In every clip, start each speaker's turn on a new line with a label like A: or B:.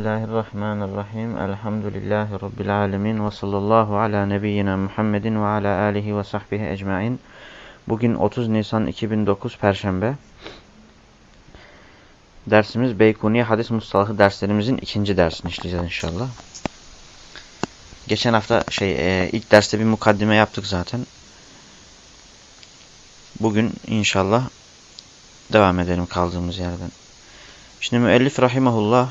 A: Bismillahirrahmanirrahim. Elhamdülillahi Rabbil alemin. Ve sallallahu ala nebiyyina Muhammedin ve ala alihi ve sahbihi ecmain. Bugün 30 Nisan 2009 Perşembe. Dersimiz Beykuniye Hadis Mustalahı derslerimizin ikinci dersini işleyeceğiz inşallah. Geçen hafta şey e, ilk derste bir mukaddime yaptık zaten. Bugün inşallah devam edelim kaldığımız yerden. Şimdi müellif rahimahullah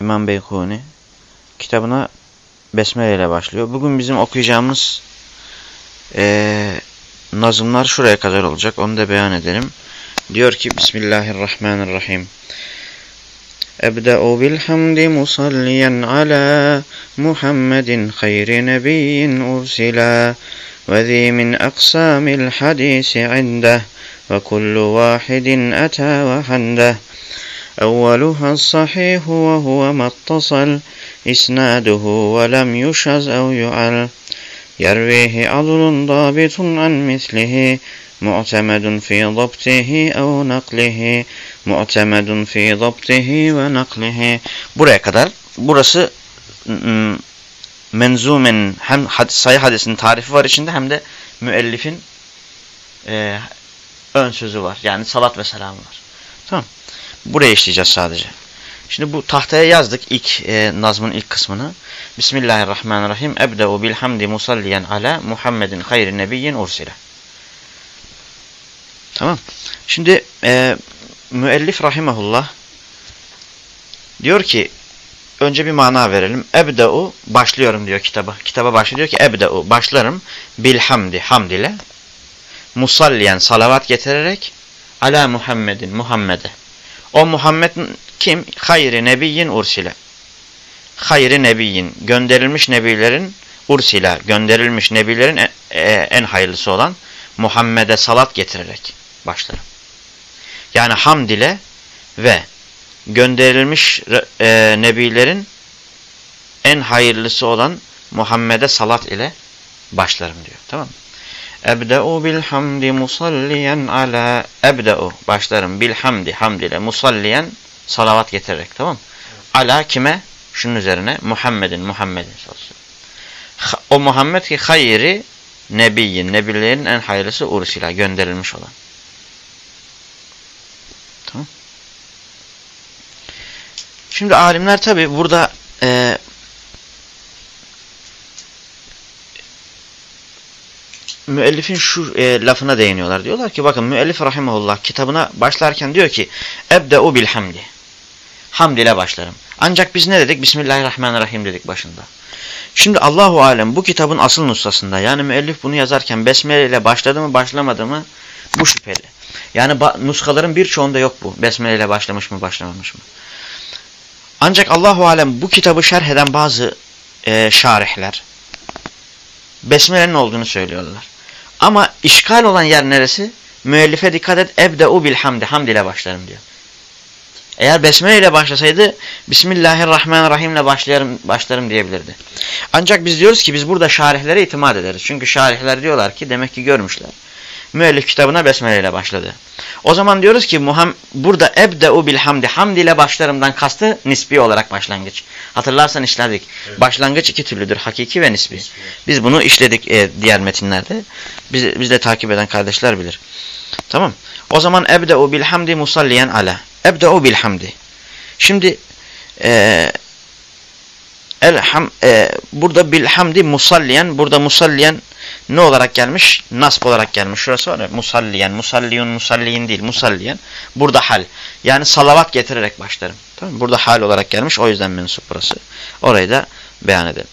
A: İmam Beykuni kitabına Besmele ile başlıyor. Bugün bizim okuyacağımız e, nazımlar şuraya kadar olacak. Onu da beyan edelim. Diyor ki Bismillahirrahmanirrahim. Ala Muhammedin hayri nebiyyin ursila ve zi min aksamil hadisi indeh ve kullu vahidin ata ve handeh أولها الصحيح وهو ما اتصل إسناده ولم يشز أو يعل يرويه عضل ضابط عن مثله معتمد في ضبطه أو نقله mu'temedun fi zabtihi ve naklihi. Buraya kadar burası menzumen hem hadis, sayı hadisinin tarifi var içinde hem de müellifin e, ön sözü var. Yani salat ve selam var. Tamam. Buraya işleyeceğiz sadece. Şimdi bu tahtaya yazdık ilk e, nazmın ilk kısmını. Bismillahirrahmanirrahim. Ebde'u bilhamdi musalliyen ala Muhammedin hayri nebiyyin ursile. Tamam. Şimdi e, müellif rahimahullah diyor ki önce bir mana verelim. Ebde'u başlıyorum diyor kitaba. Kitaba başlıyor ki ebde'u başlarım bilhamdi hamd ile musalliyen salavat getirerek ala Muhammedin Muhammed'e o Muhammed kim? Hayri nebiyyin ursile. Hayri nebiyyin. Gönderilmiş nebilerin ursila. Gönderilmiş nebilerin en, e, en hayırlısı olan Muhammed'e salat getirerek başlarım. Yani hamd ile ve gönderilmiş e, nebilerin en hayırlısı olan Muhammed'e salat ile başlarım diyor. Tamam mı? Ebde'u bilhamdi musalliyen ala ebde'u başlarım bilhamdi hamd ile musalliyen salavat getirerek tamam mı? Ala kime? Şunun üzerine Muhammedin Muhammedin O Muhammed ki hayri nebiyyin nebilerin en hayırlısı ursila gönderilmiş olan. Tamam. Şimdi alimler tabi burada e, müellifin şu e, lafına değiniyorlar. Diyorlar ki bakın müellif rahimahullah kitabına başlarken diyor ki ebde'u bilhamdi. Hamd ile başlarım. Ancak biz ne dedik? Bismillahirrahmanirrahim dedik başında. Şimdi Allahu alem bu kitabın asıl nusrasında yani müellif bunu yazarken besmele ile başladı mı başlamadı mı bu şüpheli. Yani nuskaların birçoğunda yok bu. Besmele ile başlamış mı başlamamış mı. Ancak Allahu alem bu kitabı şerh eden bazı e, şarihler besmelenin olduğunu söylüyorlar. Ama işgal olan yer neresi? Müellife dikkat et. Ebde'u bilhamdi. Hamd ile başlarım diyor. Eğer besmele ile başlasaydı Bismillahirrahmanirrahim ile başlarım, başlarım diyebilirdi. Ancak biz diyoruz ki biz burada şarihlere itimat ederiz. Çünkü şarihler diyorlar ki demek ki görmüşler müellif kitabına besmele ile başladı. O zaman diyoruz ki Muham burada ebde'u bilhamdi hamd ile başlarımdan kastı nisbi olarak başlangıç. Hatırlarsan işledik. Evet. Başlangıç iki türlüdür. Hakiki ve nisbi. nisbi. Biz bunu işledik e, diğer metinlerde. Biz, biz de takip eden kardeşler bilir. Tamam. O zaman ebde'u bilhamdi musalliyen ala. Ebde'u bilhamdi. Şimdi e, elham, e, burada bilhamdi musalliyen. Burada musalliyen ne olarak gelmiş? Nasb olarak gelmiş. Şurası var ya musalliyen, musalliyun, musalliyin değil, musalliyen. Burada hal. Yani salavat getirerek başlarım. Tamam Burada hal olarak gelmiş. O yüzden mensup burası. Orayı da beyan edelim.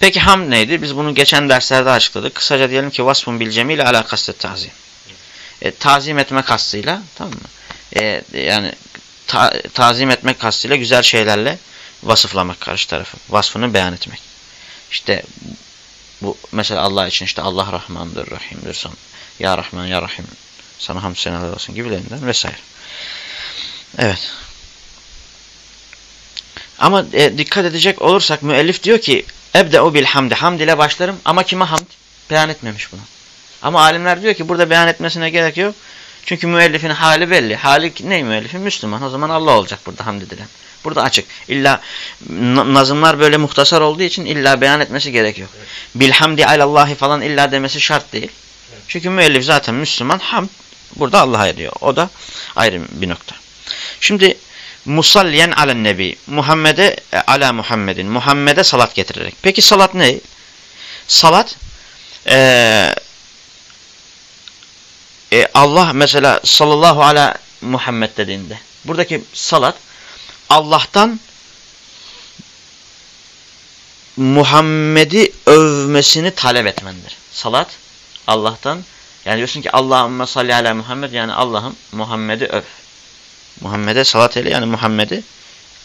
A: Peki ham neydi? Biz bunu geçen derslerde açıkladık. Kısaca diyelim ki vasfun bil cemil ala kastet tazim. E, tazim etme kastıyla tamam mı? E, yani ta, tazim etmek kastıyla güzel şeylerle vasıflamak karşı tarafı. Vasfını beyan etmek. İşte bu mesela Allah için işte Allah Rahmandır, Rahim'dir. Son. Ya Rahman, Ya Rahim. Sana hamd seneler olsun gibilerinden vesaire. Evet. Ama e, dikkat edecek olursak müellif diyor ki Ebde'u bil hamdi. Hamd ile başlarım ama kime hamd? Beyan etmemiş bunu. Ama alimler diyor ki burada beyan etmesine gerek yok. Çünkü müellifin hali belli. Hali ne müellifin? Müslüman. O zaman Allah olacak burada hamd edilen. Burada açık. İlla nazımlar böyle muhtasar olduğu için illa beyan etmesi gerekiyor. Evet. Bilhamdi alallahi falan illa demesi şart değil. Evet. Çünkü müellif zaten Müslüman. Ham burada Allah'a ediyor. O da ayrı bir nokta. Şimdi musalliyen alen nebi. Muhammed'e e, ala Muhammed'in. Muhammed'e salat getirerek. Peki salat ne? Salat e, e, Allah mesela sallallahu ala Muhammed dediğinde buradaki salat Allah'tan Muhammed'i övmesini talep etmendir. Salat Allah'tan yani diyorsun ki Allahümme salli ala Muhammed yani Allah'ım Muhammed'i öv. Muhammed'e salat eyle yani Muhammed'i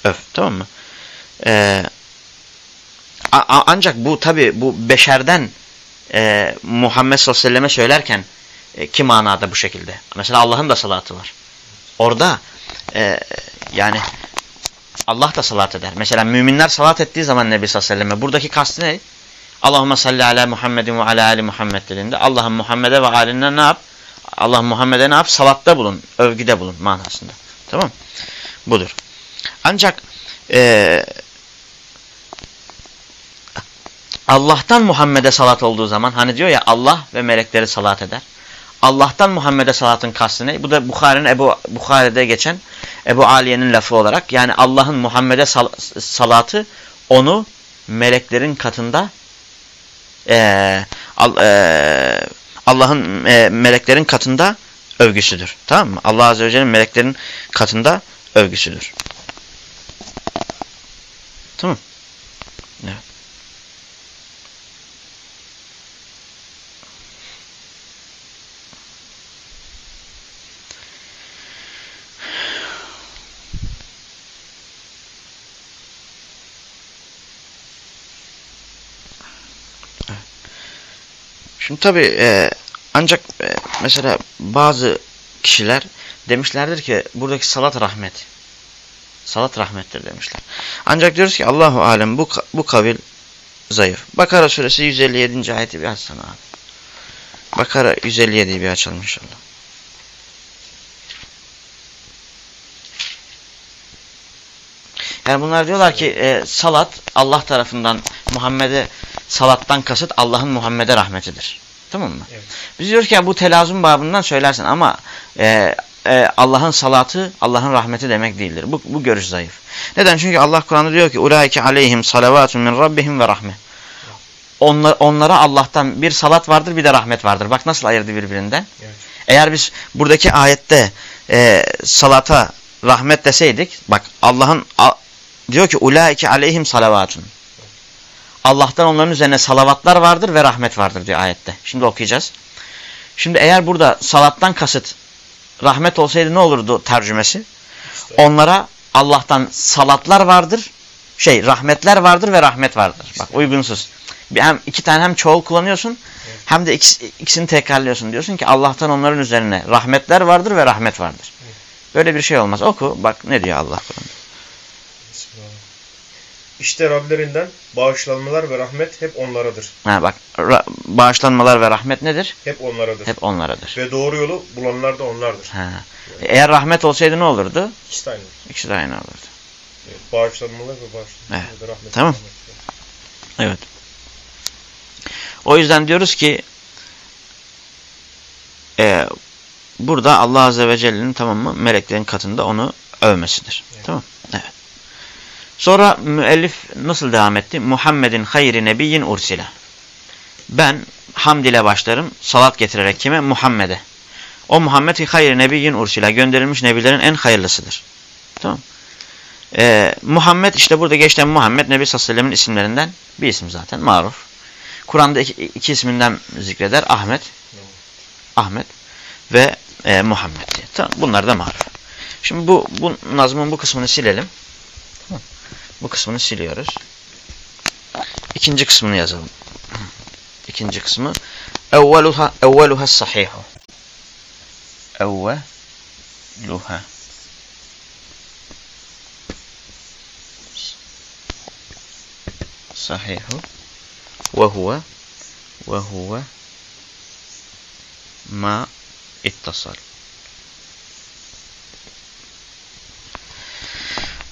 A: öv. Tamam mı? Ee, ancak bu tabi bu beşerden e, Muhammed sallallahu aleyhi ve selleme söylerken e, ki manada bu şekilde. Mesela Allah'ın da salatı var. Orada e, yani Allah da salat eder. Mesela müminler salat ettiği zaman Nebi sallallahu aleyhi ve selleme buradaki kastı ne? Allahümme salli ala Muhammedin ve ala ali Muhammed dediğinde Allah'ın Muhammed'e ve aline ne yap? Allah Muhammed'e ne yap? Salatta bulun, övgüde bulun manasında. Tamam Budur. Ancak e, Allah'tan Muhammed'e salat olduğu zaman hani diyor ya Allah ve melekleri salat eder. Allah'tan Muhammed'e salatın kastı ne? Bu da Bukhari'nin Ebu Bukhari'de geçen Ebu Aliye'nin lafı olarak yani Allah'ın Muhammed'e sal salatı onu meleklerin katında e, e, Allah'ın e, meleklerin katında övgüsüdür. Tamam mı? Allah Azze ve Celle'nin meleklerin katında övgüsüdür. Tamam Evet. Şimdi tabi e, ancak e, mesela bazı kişiler demişlerdir ki buradaki salat rahmet. Salat rahmettir demişler. Ancak diyoruz ki Allahu alem bu bu kavil zayıf. Bakara suresi 157. ayeti bir açsana abi. Bakara 157'yi bir açalım inşallah. Yani bunlar diyorlar ki e, salat Allah tarafından Muhammed'e salattan kasıt Allah'ın Muhammed'e rahmetidir. Tamam mı? Evet. Biz diyoruz ki ya, bu telazum babından söylersin ama e, e, Allah'ın salatı Allah'ın rahmeti demek değildir. Bu, bu görüş zayıf. Neden? Çünkü Allah Kur'an'da diyor ki ulaike aleyhim salavatun min rabbihim ve rahme. Onlar, onlara Allah'tan bir salat vardır bir de rahmet vardır. Bak nasıl ayırdı birbirinden. Evet. Eğer biz buradaki ayette e, salata rahmet deseydik bak Allah'ın diyor ki ulaike aleyhim salavatun. Allah'tan onların üzerine salavatlar vardır ve rahmet vardır diyor ayette. Şimdi okuyacağız. Şimdi eğer burada salattan kasıt rahmet olsaydı ne olurdu tercümesi? Onlara Allah'tan salatlar vardır, şey rahmetler vardır ve rahmet vardır. Bak uygunsuz. Hem iki tane hem çoğul kullanıyorsun hem de ikisi, ikisini tekrarlıyorsun. Diyorsun ki Allah'tan onların üzerine rahmetler vardır ve rahmet vardır. Böyle bir şey olmaz. Oku bak ne diyor Allah Kur'an'da.
B: İşte Rablerinden bağışlanmalar ve rahmet hep onlaradır.
A: Ha bak bağışlanmalar ve rahmet nedir?
B: Hep onlaradır.
A: Hep onlaradır.
B: Ve doğru yolu bulanlar da onlardır.
A: Ha. Eğer rahmet olsaydı ne olurdu?
B: İkisi de aynı.
A: İkisi de aynı olurdu.
B: Evet, bağışlanmalar ve bağışlanmalar evet. ve rahmet.
A: Tamam. Evet. O yüzden diyoruz ki e, burada Allah Azze ve Celle'nin tamam mı meleklerin katında onu övmesidir. Evet. Tamam Evet. Sonra müellif nasıl devam etti? Muhammedin hayri nebiyyin ursile. Ben hamd ile başlarım salat getirerek kime? Muhammed'e. O Muhammed hayri nebiyyin ursile. Gönderilmiş nebilerin en hayırlısıdır. Tamam. Ee, Muhammed işte burada geçten Muhammed Nebi Sallallahu isimlerinden bir isim zaten maruf. Kur'an'da iki, iki isminden zikreder. Ahmet. Ahmet ve e, Muhammed diye. Tamam. Bunlar da maruf. Şimdi bu, bu nazmın bu kısmını silelim. Bu kısmını siliyoruz. İkinci kısmını yazalım. İkinci kısmı evveluha evveluha sahihu. Evveluha sahihu ve huve ve huve ma ittasal.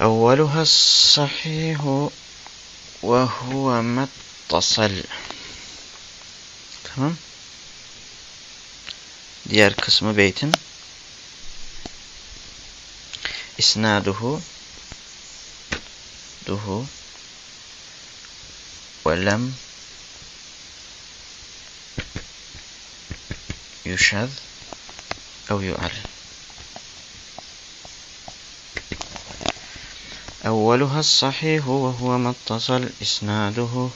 A: أولها الصحيح وهو ما اتصل. تمام؟ ديار قسم بيت. إسناده ده ولم يشذ أو يعلم أولها الصحيح وهو ما اتصل إسناده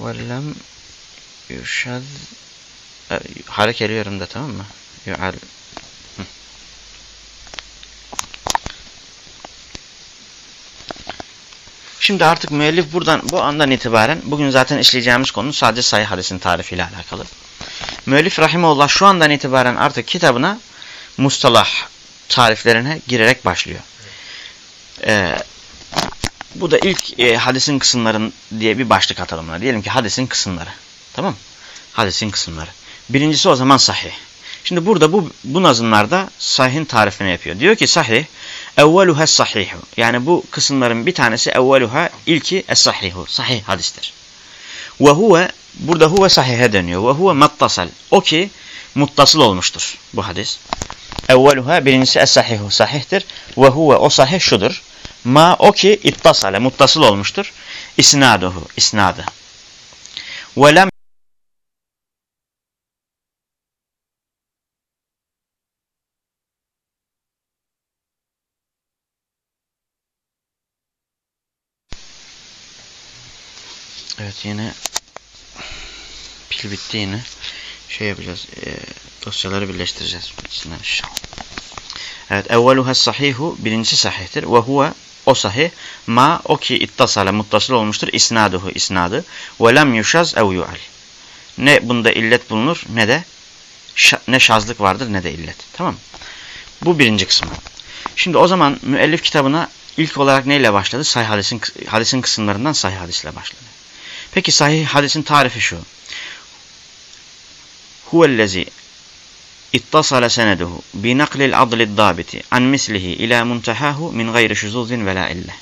A: ولم يشذ Hareket ediyorum da tamam mı? Yu'al. Şimdi artık müellif buradan bu andan itibaren bugün zaten işleyeceğimiz konu sadece sayı hadisin tarifiyle alakalı. Müellif rahimullah şu andan itibaren artık kitabına mustalah tariflerine girerek başlıyor. Ee, bu da ilk e, hadisin kısımların diye bir başlık atalım. Buna. Diyelim ki hadisin kısımları. Tamam? Hadisin kısımları. Birincisi o zaman sahih. Şimdi burada bu, bu nazımlarda sahihin tarifini yapıyor. Diyor ki sahih, evveluha sahihu. Yani bu kısımların bir tanesi evveluha, ilki es-sahihu. Sahih hadistir. Ve huve, burada huve sahihe dönüyor. Ve huve mattasal. O ki muttasıl olmuştur bu hadis. Evveluha, birincisi es-sahihu, sahihtir. Ve huve, o sahih şudur. Ma, o ki ittasale, muttasıl olmuştur. İsnaduhu, isnadı. Ve lem Evet yine pil bitti yine. Şey yapacağız. E, dosyaları birleştireceğiz. Bitsinler inşallah. Evet. Evveluha sahihu. Birincisi sahihtir. Ve huve o sahih. Ma o ki ittasale muttasıl olmuştur. İsnaduhu isnadı. Ve lem yuşaz ev yu'al. Ne bunda illet bulunur ne de ne şazlık vardır ne de illet. Tamam Bu birinci kısmı. Şimdi o zaman müellif kitabına ilk olarak neyle başladı? Sahih hadisin, hadisin kısımlarından sahih hadisle başladı. Peki sahih hadisin tarifi şu. Huvellezi ittasala seneduhu bi naklil adlid dabiti an mislihi ila muntahahu min gayri şuzuzin ve la ille.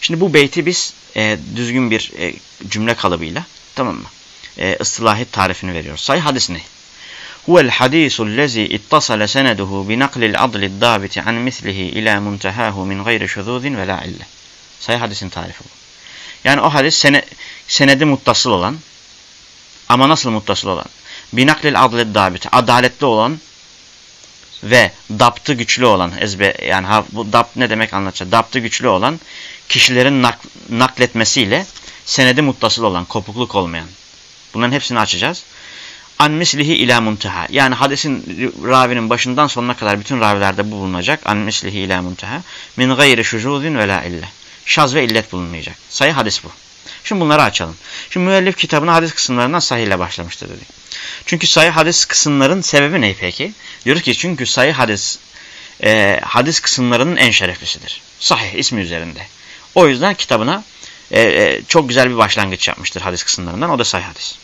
A: Şimdi bu beyti biz e, düzgün bir e, cümle kalıbıyla tamam mı? E, ıstılahi tarifini veriyoruz. Sahih hadis ne? Huvel hadisul lezi ittasala seneduhu bi naklil adlid dabiti an mislihi ila muntahahu min gayri şuzuzin ve la ille. Sahih hadisin tarifi bu. Yani o hadis sene, senedi muttasıl olan ama nasıl muttasıl olan? Binaklil adlet dabit. Adaletli olan ve daptı güçlü olan ezbe yani ha, bu dapt ne demek anlatacağım. Daptı güçlü olan kişilerin nak, nakletmesiyle senedi muttasıl olan, kopukluk olmayan. Bunların hepsini açacağız. An mislihi ila muntaha. Yani hadisin ravinin başından sonuna kadar bütün ravilerde bu bulunacak. An mislihi ila muntaha. Min gayri şuzuzin ve la ille. Şaz ve illet bulunmayacak. Sayı hadis bu. Şimdi bunları açalım. Şimdi müellif kitabına hadis kısımlarından sahih ile başlamıştır dedik. Çünkü sayı hadis kısımların sebebi ne peki? Diyoruz ki çünkü sayı hadis e, hadis kısımlarının en şereflisidir. Sahih ismi üzerinde. O yüzden kitabına e, e, çok güzel bir başlangıç yapmıştır hadis kısımlarından. O da sayı hadis.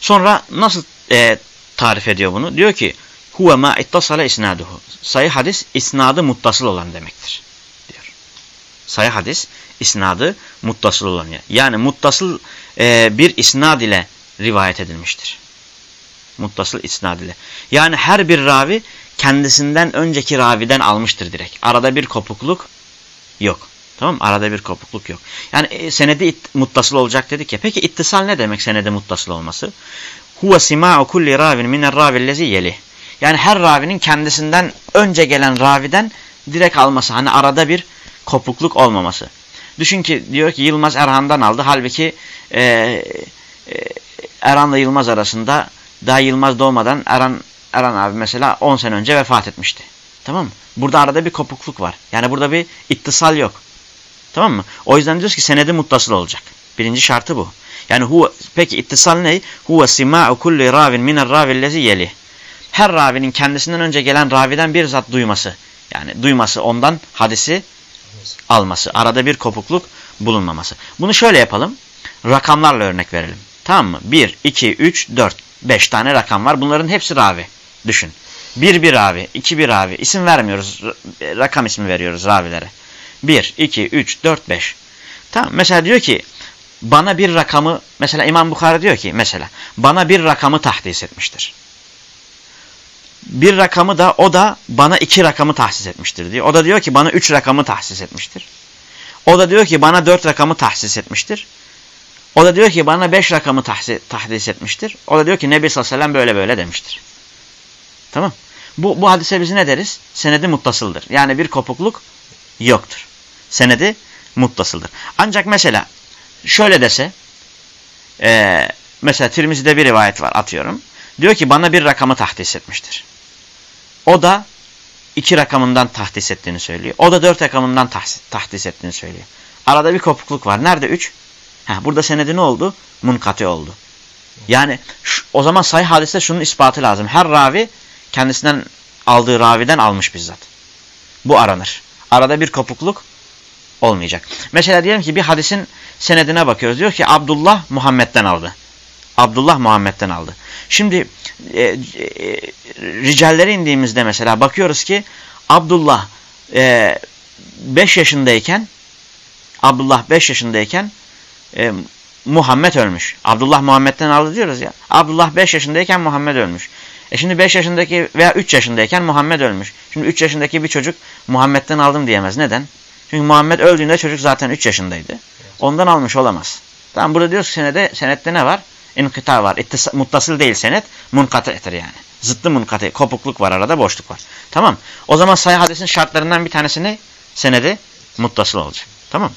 A: Sonra nasıl e, tarif ediyor bunu? Diyor ki huve ma ittasala isnaduhu. Sayı hadis isnadı muttasıl olan demektir. Sayı hadis isnadı muttasıl olan. Yani muttasıl e, bir isnad ile rivayet edilmiştir. Muttasıl isnad ile. Yani her bir ravi kendisinden önceki raviden almıştır direkt. Arada bir kopukluk yok. Tamam mı? Arada bir kopukluk yok. Yani e, senedi muttasıl olacak dedik ya. Peki ittisal ne demek senedi muttasıl olması? Huve sima'u kulli ravin minel ravillezi yelih. Yani her ravinin kendisinden önce gelen raviden direkt alması. Hani arada bir kopukluk olmaması. Düşün ki diyor ki Yılmaz Erhan'dan aldı. Halbuki e, e, Erhan'la Yılmaz arasında daha Yılmaz doğmadan Erhan, Erhan abi mesela 10 sene önce vefat etmişti. Tamam mı? Burada arada bir kopukluk var. Yani burada bir ittisal yok. Tamam mı? O yüzden diyoruz ki senedi muttasıl olacak. Birinci şartı bu. Yani huve, peki ittisal ne? Huve sima'u kulli ravin minel ravillezi yeli. Her ravinin kendisinden önce gelen raviden bir zat duyması. Yani duyması ondan hadisi alması. Arada bir kopukluk bulunmaması. Bunu şöyle yapalım. Rakamlarla örnek verelim. Tamam mı? 1, 2, 3, 4, 5 tane rakam var. Bunların hepsi ravi. Düşün. Bir bir ravi, iki bir ravi. İsim vermiyoruz. Rakam ismi veriyoruz ravilere. Bir, iki, üç, dört, beş. Tamam. Mesela diyor ki bana bir rakamı mesela İmam Bukhari diyor ki mesela bana bir rakamı tahdis etmiştir. Bir rakamı da o da bana iki rakamı tahsis etmiştir diyor. O da diyor ki bana üç rakamı tahsis etmiştir. O da diyor ki bana dört rakamı tahsis etmiştir. O da diyor ki bana beş rakamı tahdis etmiştir. O da diyor ki Nebi sallallahu aleyhi ve sellem böyle böyle demiştir. Tamam. Bu, bu hadise biz ne deriz? Senedi muttasıldır. Yani bir kopukluk yoktur. Senedi muttasıldır. Ancak mesela şöyle dese e, mesela Tirmizi'de bir rivayet var atıyorum. Diyor ki bana bir rakamı tahdis etmiştir. O da iki rakamından tahdis ettiğini söylüyor. O da dört rakamından tahdis ettiğini söylüyor. Arada bir kopukluk var. Nerede üç? Heh, burada senedi ne oldu? Munkati oldu. Yani şu, o zaman sahih hadiste şunun ispatı lazım. Her ravi kendisinden aldığı raviden almış bizzat. Bu aranır. Arada bir kopukluk olmayacak. Mesela diyelim ki bir hadisin senedine bakıyoruz. Diyor ki Abdullah Muhammed'den aldı. Abdullah Muhammed'den aldı. Şimdi e, e, ricallere indiğimizde mesela bakıyoruz ki Abdullah 5 e, yaşındayken Abdullah 5 yaşındayken e, Muhammed ölmüş. Abdullah Muhammed'den aldı diyoruz ya. Abdullah 5 yaşındayken Muhammed ölmüş. E şimdi 5 yaşındaki veya 3 yaşındayken Muhammed ölmüş. Şimdi 3 yaşındaki bir çocuk Muhammed'den aldım diyemez. Neden? Çünkü Muhammed öldüğünde çocuk zaten 3 yaşındaydı. Ondan almış olamaz. Tamam burada diyoruz ki senede, senette ne var? İnkıta var. İttis muttasıl değil senet. Munkatı'dır yani. Zıttı munkatı. Kopukluk var arada boşluk var. Tamam. O zaman sayı hadisin şartlarından bir tanesi ne? Senedi muttasıl olacak. Tamam.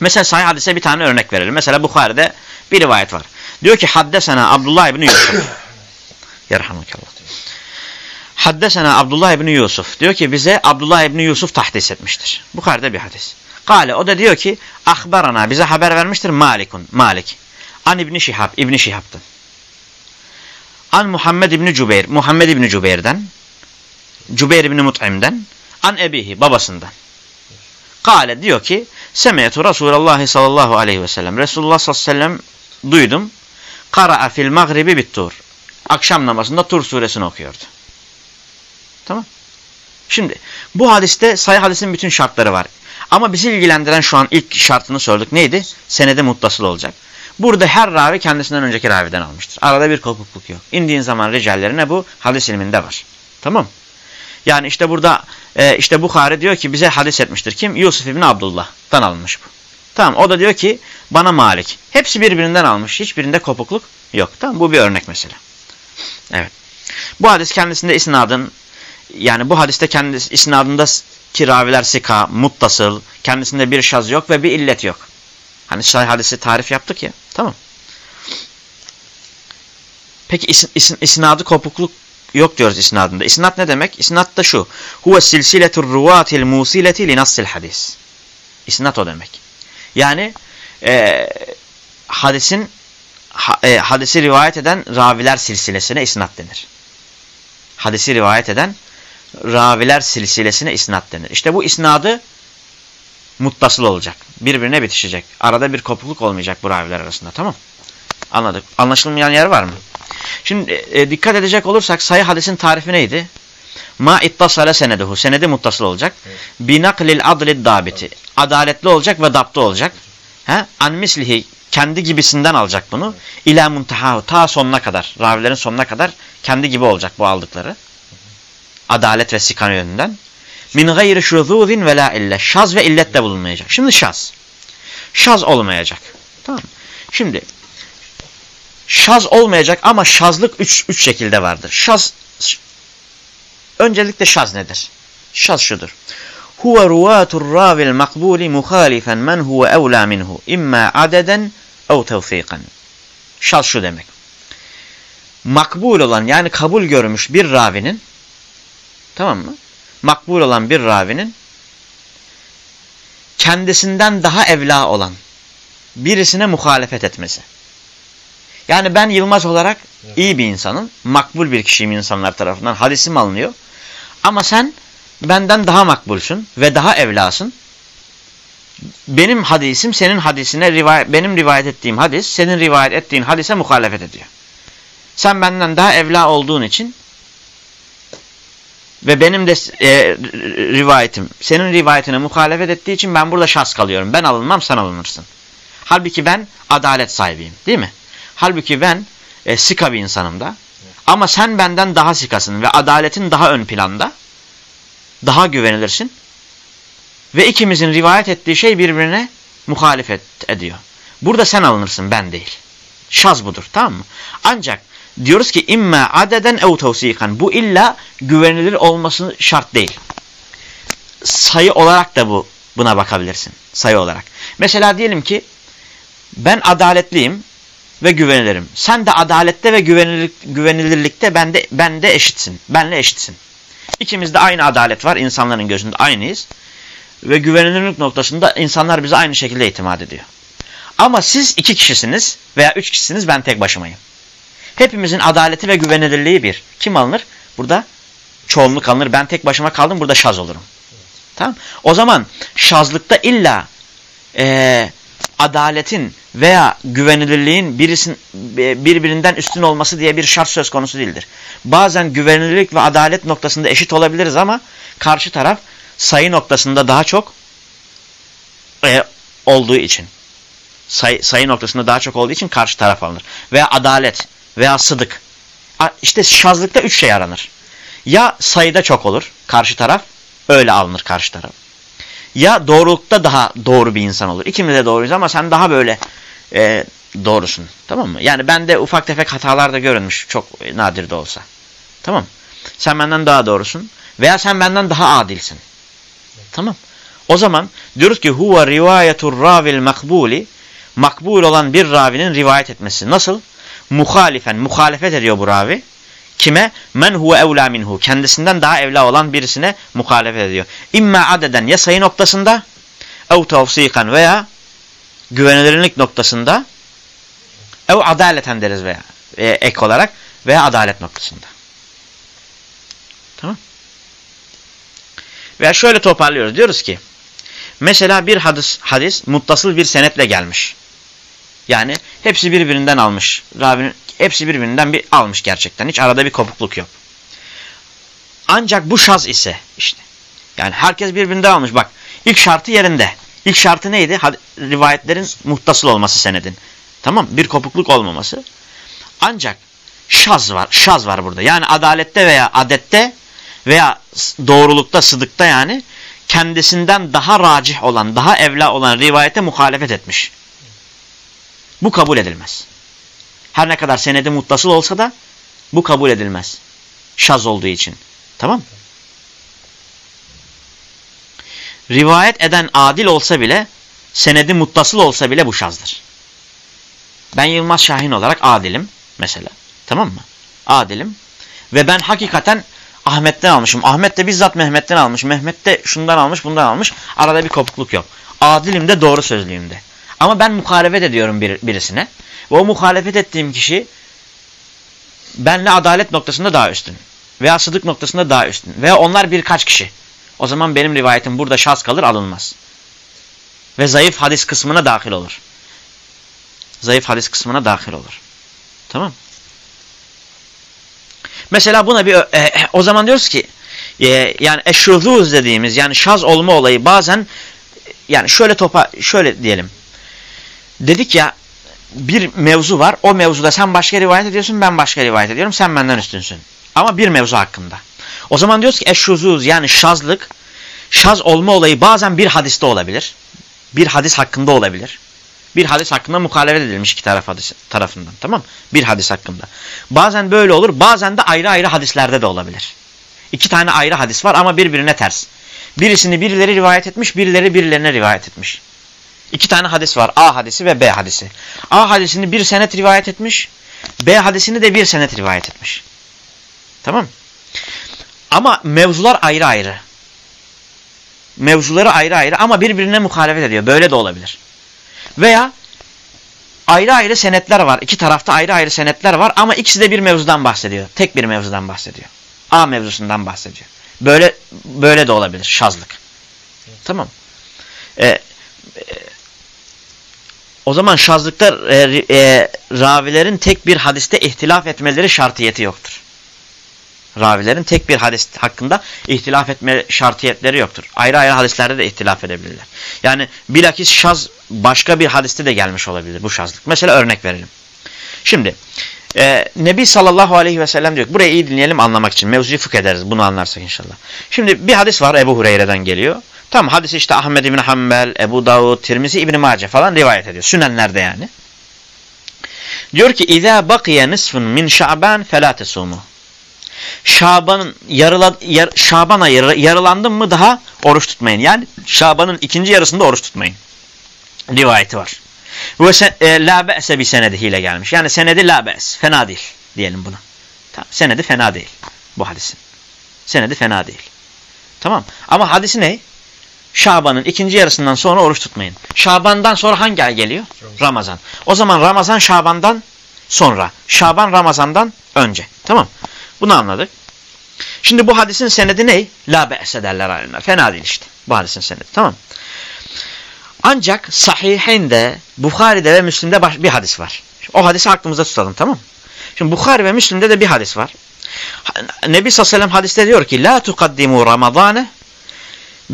A: Mesela sayı hadise bir tane örnek verelim. Mesela Bukhari'de bir rivayet var. Diyor ki haddesena Abdullah ibn Yusuf. Yerhamukallah. Haddesena Abdullah ibn Yusuf. Diyor ki bize Abdullah ibn Yusuf tahdis etmiştir. Bukhari'de bir hadis. Kale o da diyor ki ahbarana bize haber vermiştir Malikun. Malik. An İbni Şihab. İbni Şihab'dan. An Muhammed İbni Cübeyr. Muhammed İbni Cübeyr'den. Cübeyr İbni Mut'im'den. An Ebihi. Babasından. Kale diyor ki Semeyetu Resulullah sallallahu aleyhi ve sellem. Resulullah sallallahu aleyhi ve sellem duydum. Kara'a fil magribi bit tur. Akşam namazında Tur suresini okuyordu. Tamam. Şimdi bu hadiste sayı hadisin bütün şartları var. Ama bizi ilgilendiren şu an ilk şartını sorduk. Neydi? Senede muttasıl olacak. Burada her ravi kendisinden önceki raviden almıştır. Arada bir kopukluk yok. İndiğin zaman ricallerine bu hadis ilminde var. Tamam Yani işte burada e, işte Bukhari diyor ki bize hadis etmiştir. Kim? Yusuf İbni Abdullah'tan almış bu. Tamam o da diyor ki bana Malik. Hepsi birbirinden almış. Hiçbirinde kopukluk yok. Tamam bu bir örnek mesela. Evet. Bu hadis kendisinde isnadın yani bu hadiste kendisi isnadında kiraviler sika, muttasıl, kendisinde bir şaz yok ve bir illet yok. Hani sahih hadisi tarif yaptık ya. Tamam. Peki is, is, isnadı kopukluk yok diyoruz isnadında. İsnat ne demek? İsnat da şu. Huve silsiletur ruvatil musileti li nassil hadis. İsnat o demek. Yani e, hadisin ha, e, hadisi rivayet eden raviler silsilesine isnat denir. Hadisi rivayet eden raviler silsilesine isnat denir. İşte bu isnadı muttasıl olacak. Birbirine bitişecek. Arada bir kopukluk olmayacak bu raviler arasında. Tamam Anladık. Anlaşılmayan yer var mı? Şimdi e, dikkat edecek olursak sayı hadisin tarifi neydi? Ma ittasale seneduhu. Senedi muttasıl olacak. Evet. Binaklil adlid dabiti. Adaletli olacak ve daptı olacak. He? An mislihi. Kendi gibisinden alacak bunu. Evet. İlâ muntahahu. Ta sonuna kadar. Ravilerin sonuna kadar kendi gibi olacak bu aldıkları. Adalet ve sikan yönünden. Min gayri şuzuzin ve la ille. Şaz ve illet de bulunmayacak. Şimdi şaz. Şaz olmayacak. Tamam Şimdi şaz olmayacak ama şazlık üç, üç şekilde vardır. Şaz öncelikle şaz nedir? Şaz şudur. Huve ruvatur ravil makbuli muhalifen men huve evla minhu imma adeden ev tevfikan. Şaz şu demek. Makbul olan yani kabul görmüş bir ravinin tamam mı? Makbul olan bir ravinin kendisinden daha evla olan birisine muhalefet etmesi. Yani ben Yılmaz olarak iyi bir insanım. Makbul bir kişiyim insanlar tarafından. Hadisim alınıyor. Ama sen benden daha makbulsun ve daha evlasın. Benim hadisim senin hadisine rivayet, benim rivayet ettiğim hadis senin rivayet ettiğin hadise muhalefet ediyor. Sen benden daha evla olduğun için ve benim de e, rivayetim senin rivayetine muhalefet ettiği için ben burada şahs kalıyorum. Ben alınmam sen alınırsın. Halbuki ben adalet sahibiyim değil mi? Halbuki ben e, sika bir insanım da. Ama sen benden daha sikasın ve adaletin daha ön planda. Daha güvenilirsin. Ve ikimizin rivayet ettiği şey birbirine muhalefet ediyor. Burada sen alınırsın ben değil. Şaz budur tamam mı? Ancak diyoruz ki imme adeden ev tavsikan. Bu illa güvenilir olması şart değil. Sayı olarak da bu buna bakabilirsin. Sayı olarak. Mesela diyelim ki ben adaletliyim ve güvenilirim. Sen de adalette ve güvenilir, güvenilirlikte bende, bende eşitsin. Benle eşitsin. İkimizde aynı adalet var. insanların gözünde aynıyız. Ve güvenilirlik noktasında insanlar bize aynı şekilde itimat ediyor. Ama siz iki kişisiniz veya üç kişisiniz ben tek başımayım. Hepimizin adaleti ve güvenilirliği bir. Kim alınır? Burada çoğunluk alınır. Ben tek başıma kaldım burada şaz olurum. Tamam. O zaman şazlıkta illa e, adaletin veya güvenilirliğin birisin, birbirinden üstün olması diye bir şart söz konusu değildir. Bazen güvenilirlik ve adalet noktasında eşit olabiliriz ama karşı taraf sayı noktasında daha çok e, olduğu için. Sayı, sayı noktasında daha çok olduğu için karşı taraf alınır. Veya adalet veya sıdık. İşte şazlıkta üç şey aranır. Ya sayıda çok olur karşı taraf öyle alınır karşı taraf. Ya doğrulukta daha doğru bir insan olur. İkimiz de doğruyuz ama sen daha böyle e, doğrusun. Tamam mı? Yani bende ufak tefek hatalar da görünmüş. Çok nadir de olsa. Tamam Sen benden daha doğrusun. Veya sen benden daha adilsin. Tamam. O zaman diyoruz ki huve rivayetur ravil makbuli makbul olan bir ravinin rivayet etmesi. Nasıl? Muhalifen, muhalefet ediyor bu ravi. Kime? Men huve evla minhu. Kendisinden daha evla olan birisine muhalefet ediyor. İmme adeden ya sayı noktasında ev tavsikan veya güvenilirlik noktasında ev adaleten deriz veya e, ek olarak veya adalet noktasında. Tamam. Veya şöyle toparlıyoruz. Diyoruz ki mesela bir hadis, hadis muttasıl bir senetle gelmiş. Yani hepsi birbirinden almış. Ravinin hepsi birbirinden bir almış gerçekten. Hiç arada bir kopukluk yok. Ancak bu şaz ise işte. Yani herkes birbirinden almış. Bak ilk şartı yerinde. İlk şartı neydi? Rivayetlerin muhtasıl olması senedin. Tamam Bir kopukluk olmaması. Ancak şaz var. Şaz var burada. Yani adalette veya adette veya doğrulukta, sıdıkta yani kendisinden daha racih olan, daha evla olan rivayete muhalefet etmiş. Bu kabul edilmez. Her ne kadar senedi muttasıl olsa da bu kabul edilmez. Şaz olduğu için. Tamam Rivayet eden adil olsa bile, senedi muttasıl olsa bile bu şazdır. Ben Yılmaz Şahin olarak adilim mesela. Tamam mı? Adilim. Ve ben hakikaten Ahmet'ten almışım. Ahmet de bizzat Mehmet'ten almış. Mehmet de şundan almış, bundan almış. Arada bir kopukluk yok. Adilim de doğru sözlüyüm de. Ama ben muhalefet ediyorum bir, birisine. Ve o muhalefet ettiğim kişi benle adalet noktasında daha üstün. Veya sıdık noktasında daha üstün. Veya onlar birkaç kişi. O zaman benim rivayetim burada şaz kalır alınmaz. Ve zayıf hadis kısmına dahil olur. Zayıf hadis kısmına dahil olur. Tamam Mesela buna bir e, o zaman diyoruz ki e, yani eşruzuz dediğimiz yani şaz olma olayı bazen yani şöyle topa şöyle diyelim. Dedik ya bir mevzu var. O mevzuda sen başka rivayet ediyorsun, ben başka rivayet ediyorum. Sen benden üstünsün. Ama bir mevzu hakkında. O zaman diyoruz ki eşşuzuz yani şazlık, şaz olma olayı bazen bir hadiste olabilir. Bir hadis hakkında olabilir. Bir hadis hakkında muhalefet edilmiş iki taraf hadis tarafından. Tamam Bir hadis hakkında. Bazen böyle olur. Bazen de ayrı ayrı hadislerde de olabilir. İki tane ayrı hadis var ama birbirine ters. Birisini birileri rivayet etmiş, birileri birilerine rivayet etmiş. İki tane hadis var. A hadisi ve B hadisi. A hadisini bir senet rivayet etmiş. B hadisini de bir senet rivayet etmiş. Tamam Ama mevzular ayrı ayrı. Mevzuları ayrı ayrı ama birbirine muhalefet ediyor. Böyle de olabilir. Veya ayrı ayrı senetler var. İki tarafta ayrı ayrı senetler var ama ikisi de bir mevzudan bahsediyor. Tek bir mevzudan bahsediyor. A mevzusundan bahsediyor. Böyle böyle de olabilir şazlık. Tamam. Ee, o zaman şazlıkta e, e, ravilerin tek bir hadiste ihtilaf etmeleri şartiyeti yoktur. Ravilerin tek bir hadis hakkında ihtilaf etme şartiyetleri yoktur. Ayrı ayrı hadislerde de ihtilaf edebilirler. Yani bilakis şaz başka bir hadiste de gelmiş olabilir bu şazlık. Mesela örnek verelim. Şimdi e, Nebi sallallahu aleyhi ve sellem diyor burayı iyi dinleyelim anlamak için. Mevzuyu fıkh ederiz bunu anlarsak inşallah. Şimdi bir hadis var Ebu Hureyre'den geliyor. Tam hadisi işte Ahmed İbni Hanbel, Ebu Davud, Tirmizi İbni Mace falan rivayet ediyor. Sünenlerde yani. Diyor ki اِذَا بَقِيَ نِصْفٌ مِنْ شَعْبَانْ فَلَا تَسُومُ Şaban'ın yarıla, yar, Şaban ayı yarılandın mı daha oruç tutmayın. Yani Şaban'ın ikinci yarısında oruç tutmayın. Rivayeti var. Ve sen, e, la be'se bir senediyle gelmiş. Yani senedi la be's. Fena değil diyelim buna. Tamam. Senedi fena değil bu hadisin. Senedi fena değil. Tamam. Ama hadisi ne? Şaban'ın ikinci yarısından sonra oruç tutmayın. Şaban'dan sonra hangi ay geliyor? Ramazan. O zaman Ramazan Şaban'dan sonra. Şaban Ramazan'dan önce. Tamam. Bunu anladık. Şimdi bu hadisin senedi ne? La be'se derler alimler. Fena değil işte. Bu hadisin senedi. Tamam. Ancak sahihinde, Bukhari'de ve Müslim'de bir hadis var. O hadisi aklımızda tutalım tamam Şimdi Bukhari ve Müslim'de de bir hadis var. Nebi sallallahu aleyhi ve sellem hadiste diyor ki La tukaddimu Ramazane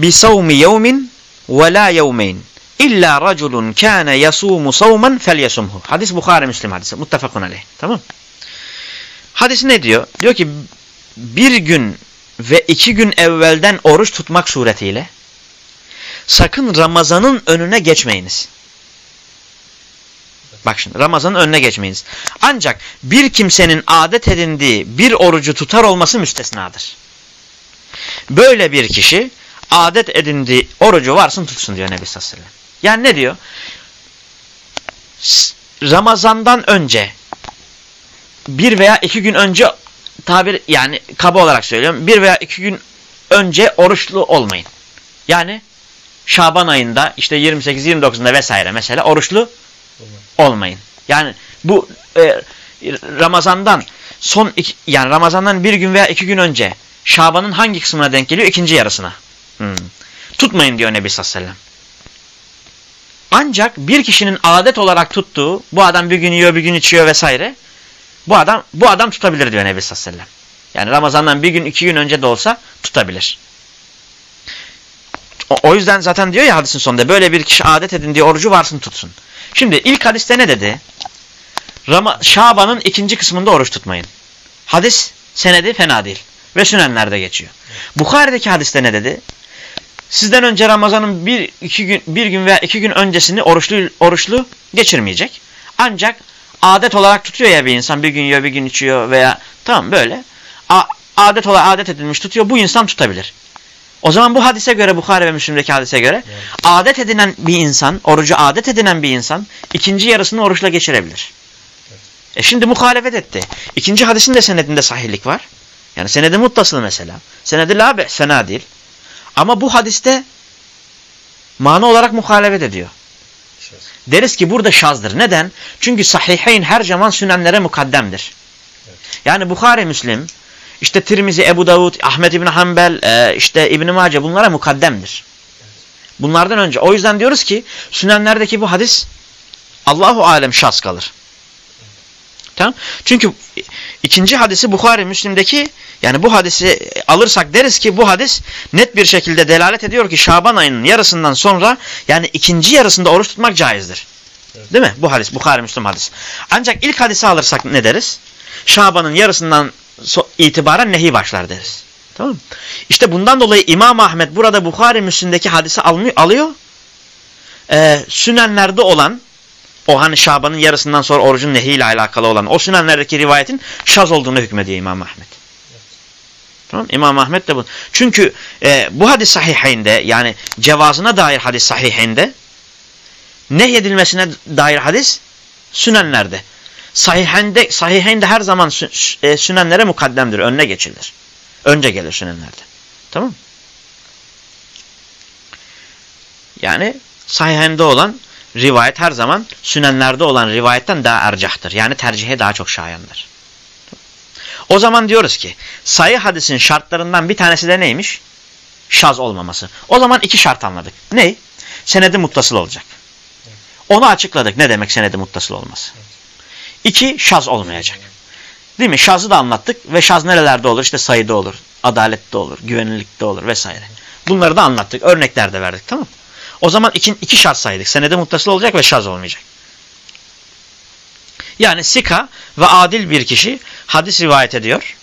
A: bi savmi yevmin ve la yevmeyn illa raculun kana yasumu savman felyasumhu. Hadis Bukhari Müslim hadisi. Muttefakun aleyh. Tamam Hadis ne diyor? Diyor ki bir gün ve iki gün evvelden oruç tutmak suretiyle sakın Ramazan'ın önüne geçmeyiniz. Bak şimdi Ramazan'ın önüne geçmeyiniz. Ancak bir kimsenin adet edindiği bir orucu tutar olması müstesnadır. Böyle bir kişi adet edindiği orucu varsın tutsun diyor Nebi sallallahu. Yani ne diyor? Ramazan'dan önce bir veya iki gün önce tabir yani kaba olarak söylüyorum. Bir veya iki gün önce oruçlu olmayın. Yani Şaban ayında işte 28-29'unda vesaire mesela oruçlu olmayın. Yani bu e, Ramazan'dan son iki, yani Ramazan'dan bir gün veya iki gün önce Şaban'ın hangi kısmına denk geliyor? İkinci yarısına. Hmm. Tutmayın diyor Nebi sallallahu aleyhi ve sellem. Ancak bir kişinin adet olarak tuttuğu bu adam bir gün yiyor bir gün içiyor vesaire bu adam bu adam tutabilir diyor Nebi sallallahu aleyhi ve sellem. Yani Ramazan'dan bir gün iki gün önce de olsa tutabilir. O, o yüzden zaten diyor ya hadisin sonunda böyle bir kişi adet edin diye orucu varsın tutsun. Şimdi ilk hadiste ne dedi? Rama, Şaban'ın ikinci kısmında oruç tutmayın. Hadis senedi fena değil. Ve sünenlerde geçiyor. Bukhari'deki hadiste ne dedi? Sizden önce Ramazan'ın bir, iki gün, bir gün veya iki gün öncesini oruçlu, oruçlu geçirmeyecek. Ancak adet olarak tutuyor ya bir insan bir gün yiyor bir gün içiyor veya tamam böyle. A, adet olarak adet edilmiş tutuyor bu insan tutabilir. O zaman bu hadise göre Bukhari ve Müslim'deki hadise göre evet. adet edinen bir insan, orucu adet edinen bir insan ikinci yarısını oruçla geçirebilir. Evet. E şimdi muhalefet etti. İkinci hadisin de senedinde sahihlik var. Yani senedi muttasıl mesela. Senedi la be, fena değil. Ama bu hadiste mana olarak muhalefet ediyor. Şaz. Deriz ki burada şazdır. Neden? Çünkü sahiheyn her zaman sünenlere mukaddemdir. Evet. Yani Bukhari, Müslim işte Tirmizi, Ebu Davud, Ahmet İbni Hanbel, e, işte İbni Mace bunlara mukaddemdir. Bunlardan önce. O yüzden diyoruz ki sünenlerdeki bu hadis Allahu alem şas kalır. Tamam? Çünkü ikinci hadisi Bukhari Müslim'deki yani bu hadisi alırsak deriz ki bu hadis net bir şekilde delalet ediyor ki Şaban ayının yarısından sonra yani ikinci yarısında oruç tutmak caizdir. Evet. Değil mi? Bu hadis Bukhari Müslim hadis. Ancak ilk hadisi alırsak ne deriz? Şaban'ın yarısından itibaren nehi başlar deriz. Tamam mı? İşte bundan dolayı İmam Ahmet burada Bukhari Müslim'deki hadisi almıyor, alıyor. Ee, sünenlerde olan o hani Şaban'ın yarısından sonra orucun nehiyle alakalı olan o sünenlerdeki rivayetin şaz olduğunu hükmediyor İmam Ahmet. Tamam İmam Ahmet de bu. Çünkü e, bu hadis sahihinde yani cevazına dair hadis sahihinde nehyedilmesine dair hadis sünenlerde. Sahihinde, sahihinde her zaman e, sünenlere mukaddemdir. Önüne geçilir. Önce gelir sünenlerde. Tamam Yani sahihinde olan rivayet her zaman sünenlerde olan rivayetten daha ercahtır. Yani tercihe daha çok şayandır. O zaman diyoruz ki sayı hadisin şartlarından bir tanesi de neymiş? Şaz olmaması. O zaman iki şart anladık. Ne? Senedi muttasıl olacak. Onu açıkladık. Ne demek senedi muttasıl olması? İki, şaz olmayacak. Değil mi? Şazı da anlattık ve şaz nerelerde olur? İşte sayıda olur, adalette olur, güvenilirlikte olur vesaire. Bunları da anlattık. Örnekler de verdik tamam mı? O zaman için iki şaz saydık. Senede muttasıl olacak ve şaz olmayacak. Yani sika ve adil bir kişi hadis rivayet ediyor.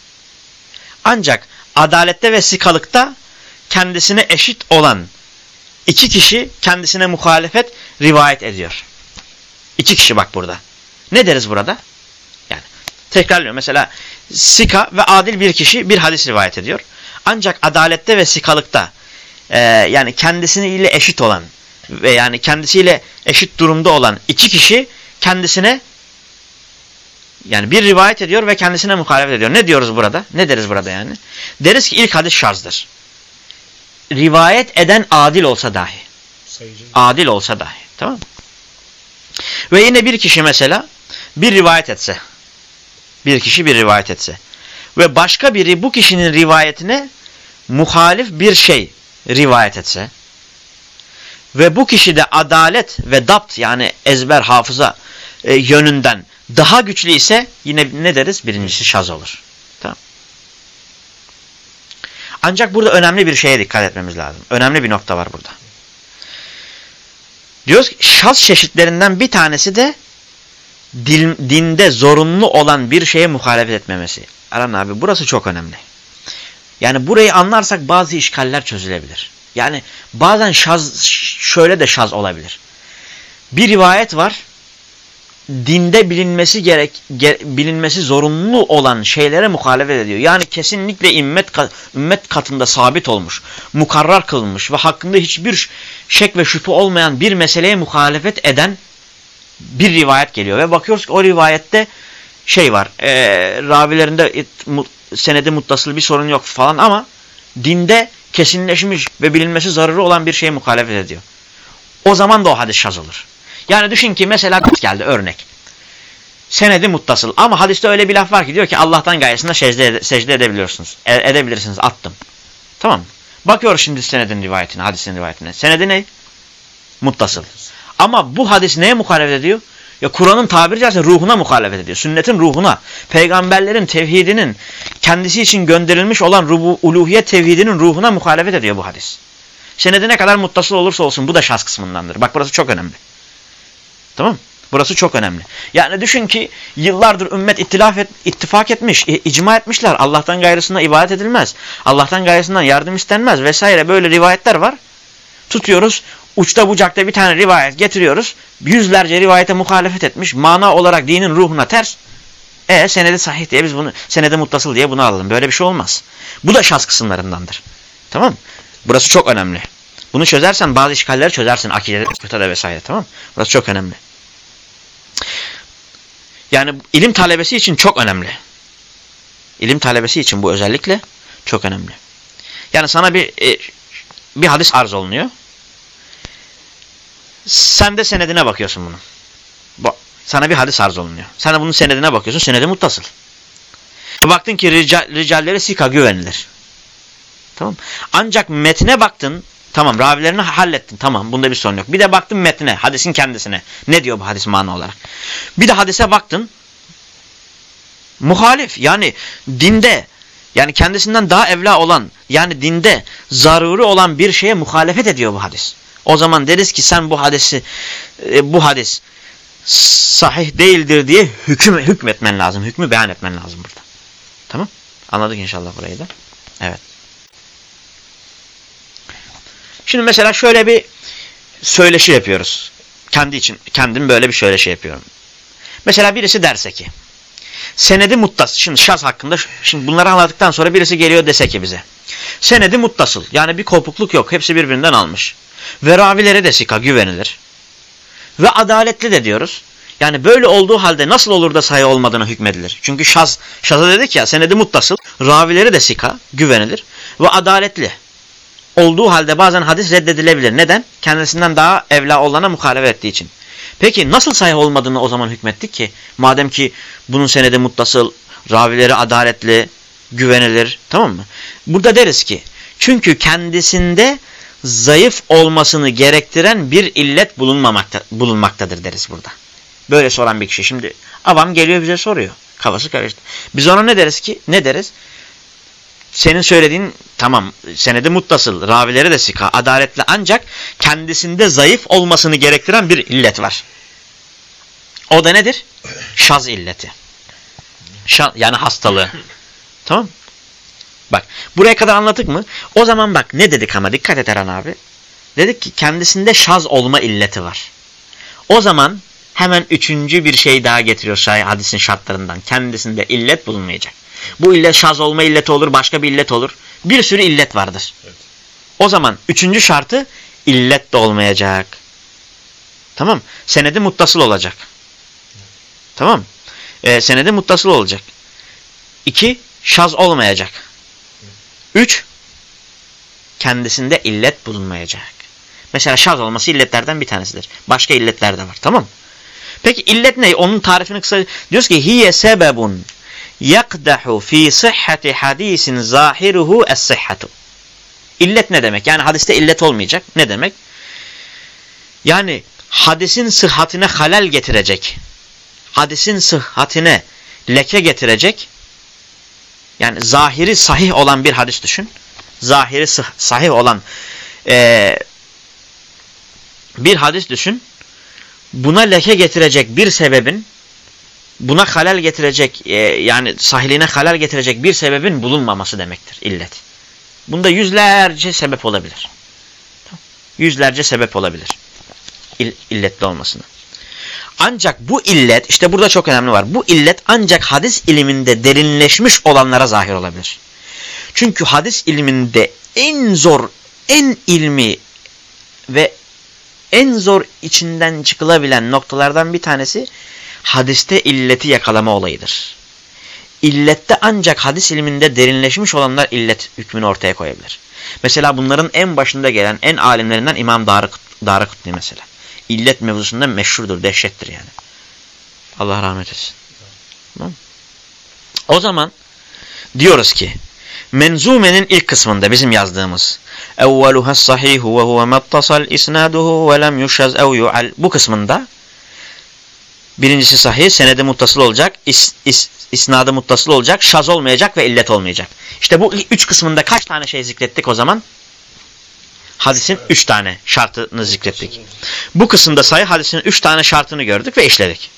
A: Ancak adalette ve sikalıkta kendisine eşit olan iki kişi kendisine muhalefet rivayet ediyor. İki kişi bak burada. Ne deriz burada? Yani tekrarlıyorum. Mesela sika ve adil bir kişi bir hadis rivayet ediyor. Ancak adalette ve sikalıkta e, yani kendisiyle eşit olan ve yani kendisiyle eşit durumda olan iki kişi kendisine yani bir rivayet ediyor ve kendisine muhalefet ediyor. Ne diyoruz burada? Ne deriz burada yani? Deriz ki ilk hadis şarzdır. Rivayet eden adil olsa dahi.
B: Sayıcı.
A: Adil olsa dahi. Tamam mı? Ve yine bir kişi mesela bir rivayet etse. Bir kişi bir rivayet etse. Ve başka biri bu kişinin rivayetine muhalif bir şey rivayet etse. Ve bu kişi de adalet ve dapt yani ezber hafıza e, yönünden daha güçlü ise yine ne deriz? Birincisi şaz olur. Tamam. Ancak burada önemli bir şeye dikkat etmemiz lazım. Önemli bir nokta var burada. Diyoruz ki şaz çeşitlerinden bir tanesi de din, dinde zorunlu olan bir şeye muhalefet etmemesi. Aran abi burası çok önemli. Yani burayı anlarsak bazı işgaller çözülebilir. Yani bazen şaz şöyle de şaz olabilir. Bir rivayet var. Dinde bilinmesi gerek ge, bilinmesi zorunlu olan şeylere muhalefet ediyor. Yani kesinlikle ümmet ümmet katında sabit olmuş, mukarrar kılınmış ve hakkında hiçbir şek ve şüphe olmayan bir meseleye muhalefet eden bir rivayet geliyor ve bakıyoruz ki o rivayette şey var. E, ravilerinde it, mu, senedi muttasıl bir sorun yok falan ama dinde kesinleşmiş ve bilinmesi zararı olan bir şeye muhalefet ediyor. O zaman da o hadis şaz. Yani düşün ki mesela geldi örnek. Senedi muttasıl ama hadiste öyle bir laf var ki diyor ki Allah'tan gayesinde secde, secde edebiliyorsunuz. E, edebilirsiniz attım. Tamam mı? Bakıyoruz şimdi senedin rivayetine, hadisin rivayetine. Senedi ne? Muttasıl. Ama bu hadis neye muhalefet ediyor? Ya Kur'an'ın tabiri caizse ruhuna muhalefet ediyor. Sünnetin ruhuna, peygamberlerin tevhidinin kendisi için gönderilmiş olan rubu, uluhiyet tevhidinin ruhuna muhalefet ediyor bu hadis. Senedi ne kadar muttasıl olursa olsun bu da şahs kısmındandır. Bak burası çok önemli. Tamam Burası çok önemli. Yani düşün ki yıllardır ümmet ittilaf et, ittifak etmiş, icma etmişler. Allah'tan gayrısına ibadet edilmez. Allah'tan gayrısından yardım istenmez vesaire böyle rivayetler var. Tutuyoruz uçta bucakta bir tane rivayet getiriyoruz. Yüzlerce rivayete muhalefet etmiş. Mana olarak dinin ruhuna ters. E senedi sahih diye biz bunu senede muttasıl diye bunu alalım. Böyle bir şey olmaz. Bu da şans kısımlarındandır. Tamam Burası çok önemli. Bunu çözersen bazı işgalleri çözersin. Akide, fıtada vesaire tamam Burası çok önemli. Yani ilim talebesi için çok önemli. İlim talebesi için bu özellikle çok önemli. Yani sana bir e, bir hadis arz olunuyor. Sen de senedine bakıyorsun bunun. Bu, sana bir hadis arz olunuyor. Sen de bunun senedine bakıyorsun. Senedi muttasıl. Baktın ki rical, ricalleri sika güvenilir. Tamam. Ancak metne baktın. Tamam ravilerini hallettin. Tamam bunda bir sorun yok. Bir de baktın metne. Hadisin kendisine. Ne diyor bu hadis mana olarak. Bir de hadise baktın. Muhalif. Yani dinde yani kendisinden daha evla olan yani dinde zaruri olan bir şeye muhalefet ediyor bu hadis. O zaman deriz ki sen bu hadisi e, bu hadis sahih değildir diye hüküm hükmetmen lazım. Hükmü beyan etmen lazım burada. Tamam? Anladık inşallah burayı da. Evet. Şimdi mesela şöyle bir söyleşi yapıyoruz. Kendi için kendim böyle bir söyleşi yapıyorum. Mesela birisi derse ki senedi muttas. Şimdi şaz hakkında şimdi bunları anladıktan sonra birisi geliyor dese ki bize. Senedi muttasıl. Yani bir kopukluk yok. Hepsi birbirinden almış. Ve ravileri de sika güvenilir. Ve adaletli de diyoruz. Yani böyle olduğu halde nasıl olur da sayı olmadığına hükmedilir. Çünkü şaz, şaza dedik ya senedi muttasıl. Ravileri de sika güvenilir. Ve adaletli. Olduğu halde bazen hadis reddedilebilir. Neden? Kendisinden daha evla olana muhalefet ettiği için. Peki nasıl sahih olmadığını o zaman hükmettik ki? Madem ki bunun senedi muttasıl, ravileri adaletli, güvenilir. Tamam mı? Burada deriz ki çünkü kendisinde zayıf olmasını gerektiren bir illet bulunmamakta, bulunmaktadır deriz burada. Böyle soran bir kişi. Şimdi avam geliyor bize soruyor. Kafası karıştı. Biz ona ne deriz ki? Ne deriz? Senin söylediğin tamam senedi muttasıl, ravileri de sika, adaletli ancak kendisinde zayıf olmasını gerektiren bir illet var. O da nedir? Şaz illeti. Şaz, yani hastalığı. tamam Bak buraya kadar anlattık mı? O zaman bak ne dedik ama dikkat et Eren abi. Dedik ki kendisinde şaz olma illeti var. O zaman hemen üçüncü bir şey daha getiriyor şahit hadisin şartlarından. Kendisinde illet bulunmayacak. Bu illet şaz olma illeti olur, başka bir illet olur. Bir sürü illet vardır.
B: Evet.
A: O zaman üçüncü şartı illet de olmayacak. Tamam. Senedi muttasıl olacak. Tamam. Ee, senedi muttasıl olacak. İki, şaz olmayacak. Üç, kendisinde illet bulunmayacak. Mesela şaz olması illetlerden bir tanesidir. Başka illetler de var. Tamam Peki illet ne? Onun tarifini kısa diyoruz ki hiye sebebun yakdahu fi sıhhati hadisin zahiruhu es-sıhhatu. İllet ne demek? Yani hadiste illet olmayacak. Ne demek? Yani hadisin sıhhatine halel getirecek. Hadisin sıhhatine leke getirecek. Yani zahiri sahih olan bir hadis düşün. Zahiri sahih olan e, bir hadis düşün. Buna leke getirecek bir sebebin buna halal getirecek e, yani sahiliğine halal getirecek bir sebebin bulunmaması demektir illet. Bunda yüzlerce sebep olabilir. Yüzlerce sebep olabilir. İll, illetli olmasına. Ancak bu illet işte burada çok önemli var. Bu illet ancak hadis iliminde derinleşmiş olanlara zahir olabilir. Çünkü hadis ilminde en zor, en ilmi ve en zor içinden çıkılabilen noktalardan bir tanesi hadiste illeti yakalama olayıdır. İllette ancak hadis ilminde derinleşmiş olanlar illet hükmünü ortaya koyabilir. Mesela bunların en başında gelen en alimlerinden İmam Darıkutni mesela. İllet mevzusunda meşhurdur, dehşettir yani. Allah rahmet etsin. Tamam. O zaman diyoruz ki menzumenin ilk kısmında bizim yazdığımız evveluha sahihu ve huve mettasal isnaduhu ve lem yuşaz ev yu'al bu kısmında Birincisi sahih, senede muttasıl olacak, is, is, isnadı muttasıl olacak, şaz olmayacak ve illet olmayacak. İşte bu üç kısmında kaç tane şey zikrettik o zaman? Hadisin üç tane şartını zikrettik. Bu kısımda sayı hadisin üç tane şartını gördük ve işledik.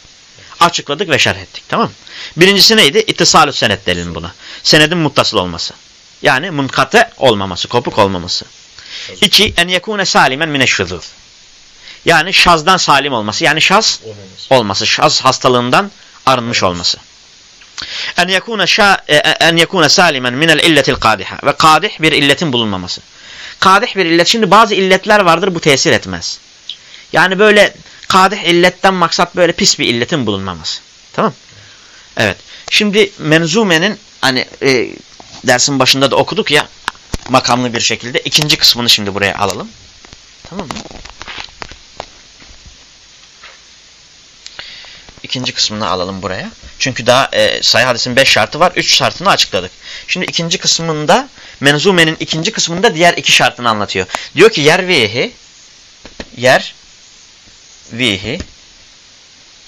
A: Açıkladık ve şerh ettik. Tamam mı? Birincisi neydi? İttisalü senet delin buna. Senedin muttasıl olması. Yani munkate olmaması, kopuk olmaması. İki, en yekune salimen mineşşudud. Yani şazdan salim olması. Yani şaz olması. Şaz hastalığından arınmış olması. En yekune şa e, e, en yekune salimen minel illetil kadiha ve kadih bir illetin bulunmaması. Kadih bir illet. Şimdi bazı illetler vardır bu tesir etmez. Yani böyle kadih illetten maksat böyle pis bir illetin bulunmaması. Tamam? Evet. Şimdi menzumenin hani e, dersin başında da okuduk ya makamlı bir şekilde ikinci kısmını şimdi buraya alalım. Tamam mı? İkinci kısmını alalım buraya. Çünkü daha e, sayı hadisin beş şartı var. Üç şartını açıkladık. Şimdi ikinci kısmında menzumenin ikinci kısmında diğer iki şartını anlatıyor. Diyor ki yer vihi yer vihi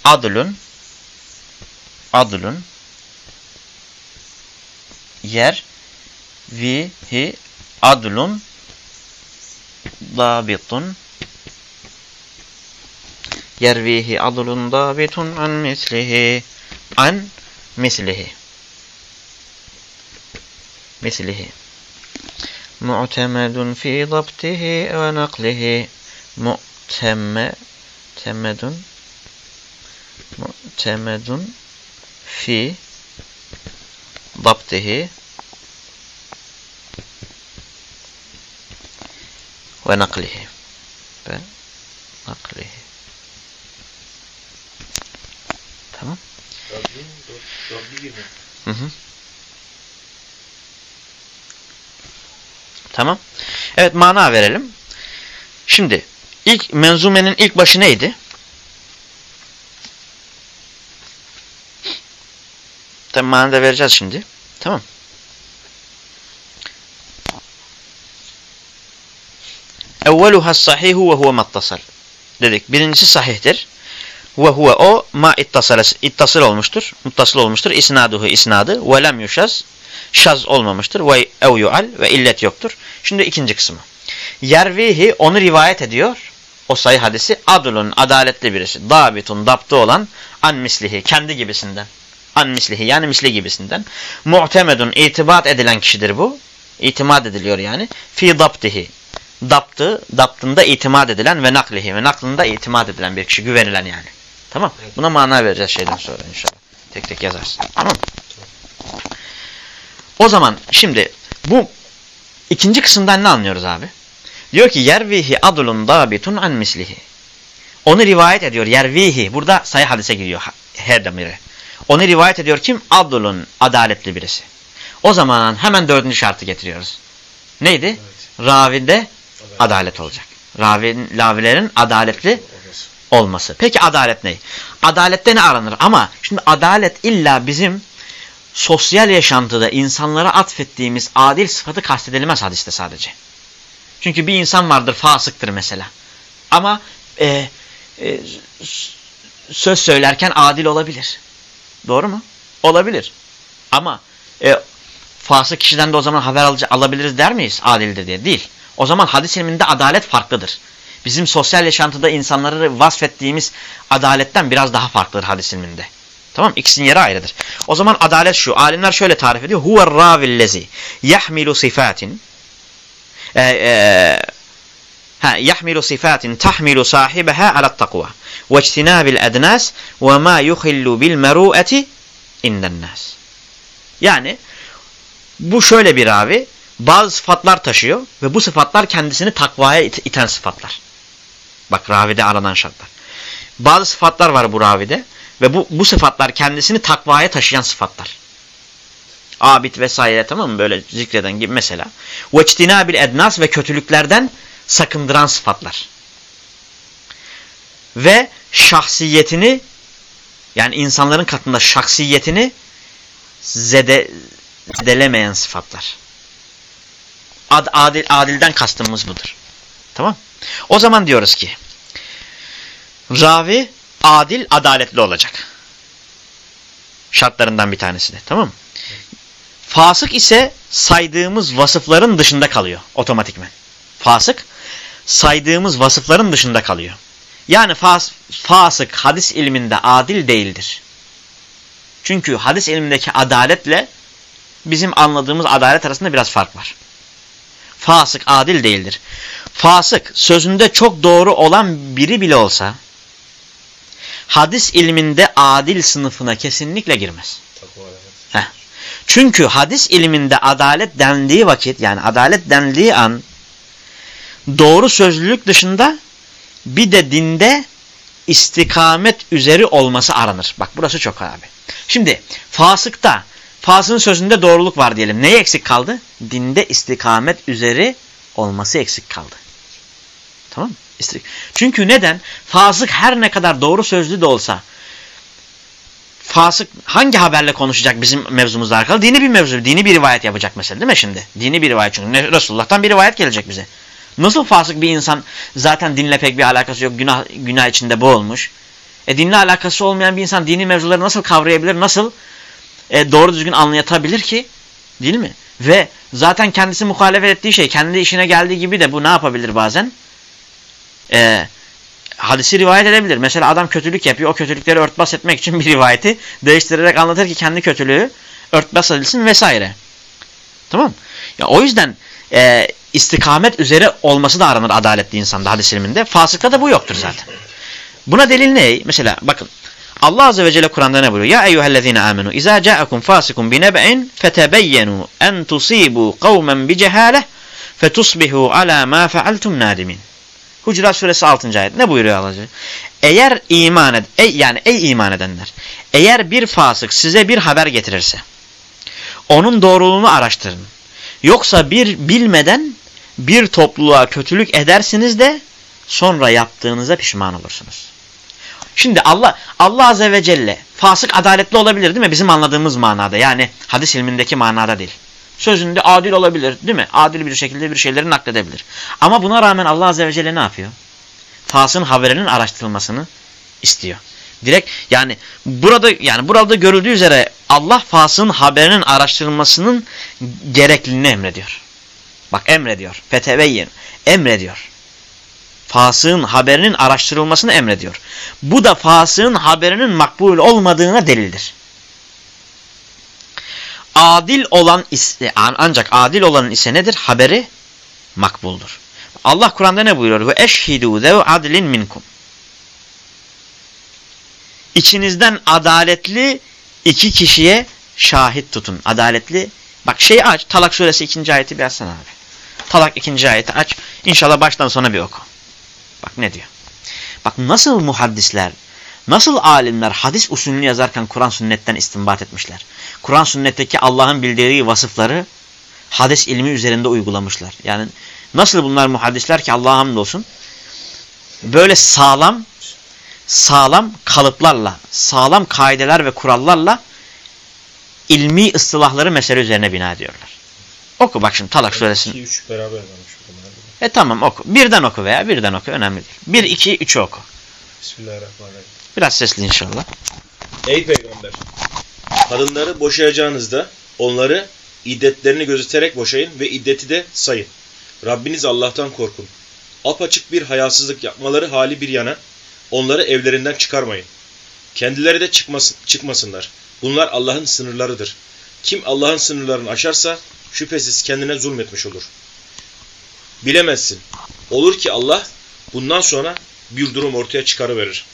A: adlun adlun yer vihi adlun dabitun يرويه عضل ضابط عن مثله عن مثله. مثله. معتمد في ضبطه ونقله. معتمد معتمد في ضبطه. ونقله. ونقله. Tamam. Hı hı. Tamam. Evet mana verelim. Şimdi ilk menzumenin ilk başı neydi? Tabi mana da vereceğiz şimdi. Tamam. Evveluha sahihu ve huve mattasal. Dedik. Birincisi sahihtir. Ve huve o ma ittasıl olmuştur. Muttasıl olmuştur. İsnaduhu isnadı ve lem yuşaz şaz olmamıştır. Ve ev yu'al ve illet yoktur. Şimdi ikinci kısmı. Yervihi onu rivayet ediyor. O sayı hadisi adulun adaletli birisi. Dabitun daptı olan an mislihi kendi gibisinden. An mislihi yani misli gibisinden. Mu'temedun itibat edilen kişidir bu. İtimat ediliyor yani. Fi daptihi. Daptı, daptında itimat edilen ve naklihi ve naklında itimat edilen bir kişi. Güvenilen yani. Tamam. Buna mana vereceğiz şeyden sonra inşallah. Tek tek yazarsın. Tamam O zaman şimdi bu ikinci kısımdan ne anlıyoruz abi? Diyor ki yervihi adulun dabitun an mislihi. Onu rivayet ediyor yervihi. Burada sayı hadise giriyor her demire. Onu rivayet ediyor kim? Adulun adaletli birisi. O zaman hemen dördüncü şartı getiriyoruz. Neydi?
B: Evet.
A: Ravide adalet olacak. Ravin, lavilerin adaletli olması. Peki adalet ne? Adalette ne aranır? Ama şimdi adalet illa bizim sosyal yaşantıda insanlara atfettiğimiz adil sıfatı kastedilmez hadiste sadece. Çünkü bir insan vardır fasıktır mesela. Ama e, e, söz söylerken adil olabilir. Doğru mu? Olabilir. Ama e, fasık kişiden de o zaman haber alabiliriz der miyiz adildir diye? Değil. O zaman hadis ilminde adalet farklıdır. Bizim sosyal yaşantıda insanları vasfettiğimiz adaletten biraz daha farklıdır hadis ilminde. Tamam İkisinin yeri ayrıdır. O zaman adalet şu. Alimler şöyle tarif ediyor. Huver ravillezi yahmilu sifatin e, e, ha, yahmilu sifatin tahmilu sahibeha ala takva ve ictinabil ednas ve ma yuhillu bil meru'eti inden nas. Yani bu şöyle bir ravi bazı sıfatlar taşıyor ve bu sıfatlar kendisini takvaya it iten sıfatlar. Bak ravide aranan şartlar. Bazı sıfatlar var bu ravide ve bu, bu sıfatlar kendisini takvaya taşıyan sıfatlar. Abid vesaire tamam mı böyle zikreden gibi mesela. bil ednas ve kötülüklerden sakındıran sıfatlar. Ve şahsiyetini yani insanların katında şahsiyetini zede, zedelemeyen sıfatlar. Ad, adil, adilden kastımız budur. Tamam. O zaman diyoruz ki ravi adil, adaletli olacak. Şartlarından bir tanesi de. Tamam mı? Fasık ise saydığımız vasıfların dışında kalıyor otomatikmen. Fasık saydığımız vasıfların dışında kalıyor. Yani fas, fasık hadis ilminde adil değildir. Çünkü hadis ilmindeki adaletle bizim anladığımız adalet arasında biraz fark var. Fasık adil değildir. Fasık sözünde çok doğru olan biri bile olsa hadis ilminde adil sınıfına kesinlikle girmez. Çünkü hadis ilminde adalet dendiği vakit yani adalet dendiği an doğru sözlülük dışında bir de dinde istikamet üzeri olması aranır. Bak burası çok abi. Şimdi fasıkta fasığın sözünde doğruluk var diyelim. Neye eksik kaldı? Dinde istikamet üzeri olması eksik kaldı. Tamam mı? Çünkü neden? Fasık her ne kadar doğru sözlü de olsa fasık hangi haberle konuşacak bizim mevzumuzla alakalı? Dini bir mevzu, dini bir rivayet yapacak mesela değil mi şimdi? Dini bir rivayet çünkü Resulullah'tan bir rivayet gelecek bize. Nasıl fasık bir insan zaten dinle pek bir alakası yok, günah, günah içinde boğulmuş. E dinle alakası olmayan bir insan dini mevzuları nasıl kavrayabilir, nasıl e, doğru düzgün anlayatabilir ki? Değil mi? Ve zaten kendisi muhalefet ettiği şey, kendi işine geldiği gibi de bu ne yapabilir bazen? E, hadisi rivayet edebilir. Mesela adam kötülük yapıyor. O kötülükleri örtbas etmek için bir rivayeti değiştirerek anlatır ki kendi kötülüğü örtbas edilsin vesaire. Tamam Ya o yüzden e, istikamet üzere olması da aranır adaletli insanda hadis ilminde. Fasıkta da bu yoktur zaten. Buna delil ne? Mesela bakın. Allah Azze ve Celle Kur'an'da ne buyuruyor? Ya eyyühellezine amenu. İzâ câekum fâsikun binebe'in fetebeyyenu en tusîbû kavmen bicehâleh fetusbihu alâ mâ fealtum nâdimin. Hucurat suresi 6. ayet. Ne buyuruyor Allah Eğer iman ed ey, yani ey iman edenler eğer bir fasık size bir haber getirirse onun doğruluğunu araştırın. Yoksa bir bilmeden bir topluluğa kötülük edersiniz de sonra yaptığınıza pişman olursunuz. Şimdi Allah Allah azze ve celle fasık adaletli olabilir değil mi? Bizim anladığımız manada. Yani hadis ilmindeki manada değil. Sözünde adil olabilir değil mi? Adil bir şekilde bir şeyleri nakledebilir. Ama buna rağmen Allah Azze ve Celle ne yapıyor? Fasın haberinin araştırılmasını istiyor. Direkt yani burada yani burada görüldüğü üzere Allah fasığın haberinin araştırılmasının gerekliliğini emrediyor. Bak emrediyor. Feteveyyin. Emrediyor. Fasığın haberinin araştırılmasını emrediyor. Bu da fasığın haberinin makbul olmadığına delildir. Adil olan ise ancak adil olanın ise nedir? Haberi makbuldur. Allah Kur'an'da ne buyuruyor? Ve eşhidu zev adlin minkum. İçinizden adaletli iki kişiye şahit tutun. Adaletli. Bak şeyi aç. Talak suresi ikinci ayeti bir açsana abi. Talak ikinci ayeti aç. İnşallah baştan sona bir oku. Bak ne diyor. Bak nasıl muhaddisler, nasıl alimler hadis usulünü yazarken Kur'an sünnetten istinbat etmişler. Kur'an sünnetteki Allah'ın bildirdiği vasıfları hadis ilmi üzerinde uygulamışlar. Yani nasıl bunlar muhaddisler ki Allah'a hamdolsun böyle sağlam sağlam kalıplarla, sağlam kaideler ve kurallarla ilmi ıstılahları mesele üzerine bina ediyorlar. Oku bak şimdi Talak suresini.
B: 2-3 beraber yazmış.
A: E tamam oku. Birden oku veya birden oku. Önemli değil. Bir, iki, üç oku.
B: Bismillahirrahmanirrahim.
A: Biraz sesli inşallah.
B: Ey peygamber! Kadınları boşayacağınızda onları iddetlerini gözeterek boşayın ve iddeti de sayın. Rabbiniz Allah'tan korkun. Apaçık bir hayasızlık yapmaları hali bir yana onları evlerinden çıkarmayın. Kendileri de çıkmasın, çıkmasınlar. Bunlar Allah'ın sınırlarıdır. Kim Allah'ın sınırlarını aşarsa şüphesiz kendine zulmetmiş olur. Bilemezsin. Olur ki Allah bundan sonra bir durum ortaya çıkarıverir.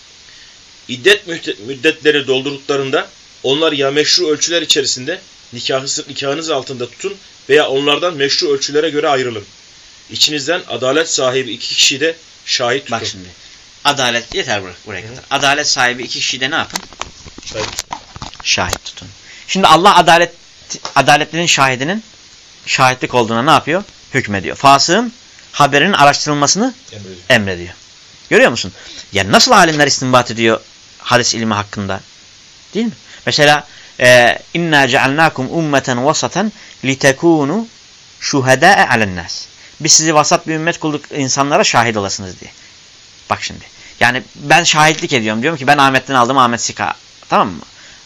B: İddet müddetleri doldurduklarında onlar ya meşru ölçüler içerisinde nikahınız, nikahınız altında tutun veya onlardan meşru ölçülere göre ayrılın. İçinizden adalet sahibi iki kişi de şahit tutun.
A: Bak şimdi. Adalet yeter buraya, buraya kadar. Adalet sahibi iki kişi de ne yapın?
B: Şahit.
A: Şahit tutun. Şimdi Allah adalet adaletlerin şahidinin şahitlik olduğuna ne yapıyor? Hükmediyor. Fasığın haberinin araştırılmasını
B: Emrediyor.
A: emrediyor. Görüyor musun? Yani nasıl alimler istinbat ediyor hadis ilmi hakkında? Değil mi? Mesela e, inna cealnakum ummeten vasaten litekunu şuhedâe alennas. Biz sizi vasat bir ümmet kılduk insanlara şahit olasınız diye. Bak şimdi. Yani ben şahitlik ediyorum. Diyorum ki ben Ahmet'ten aldım Ahmet Sika. Tamam mı?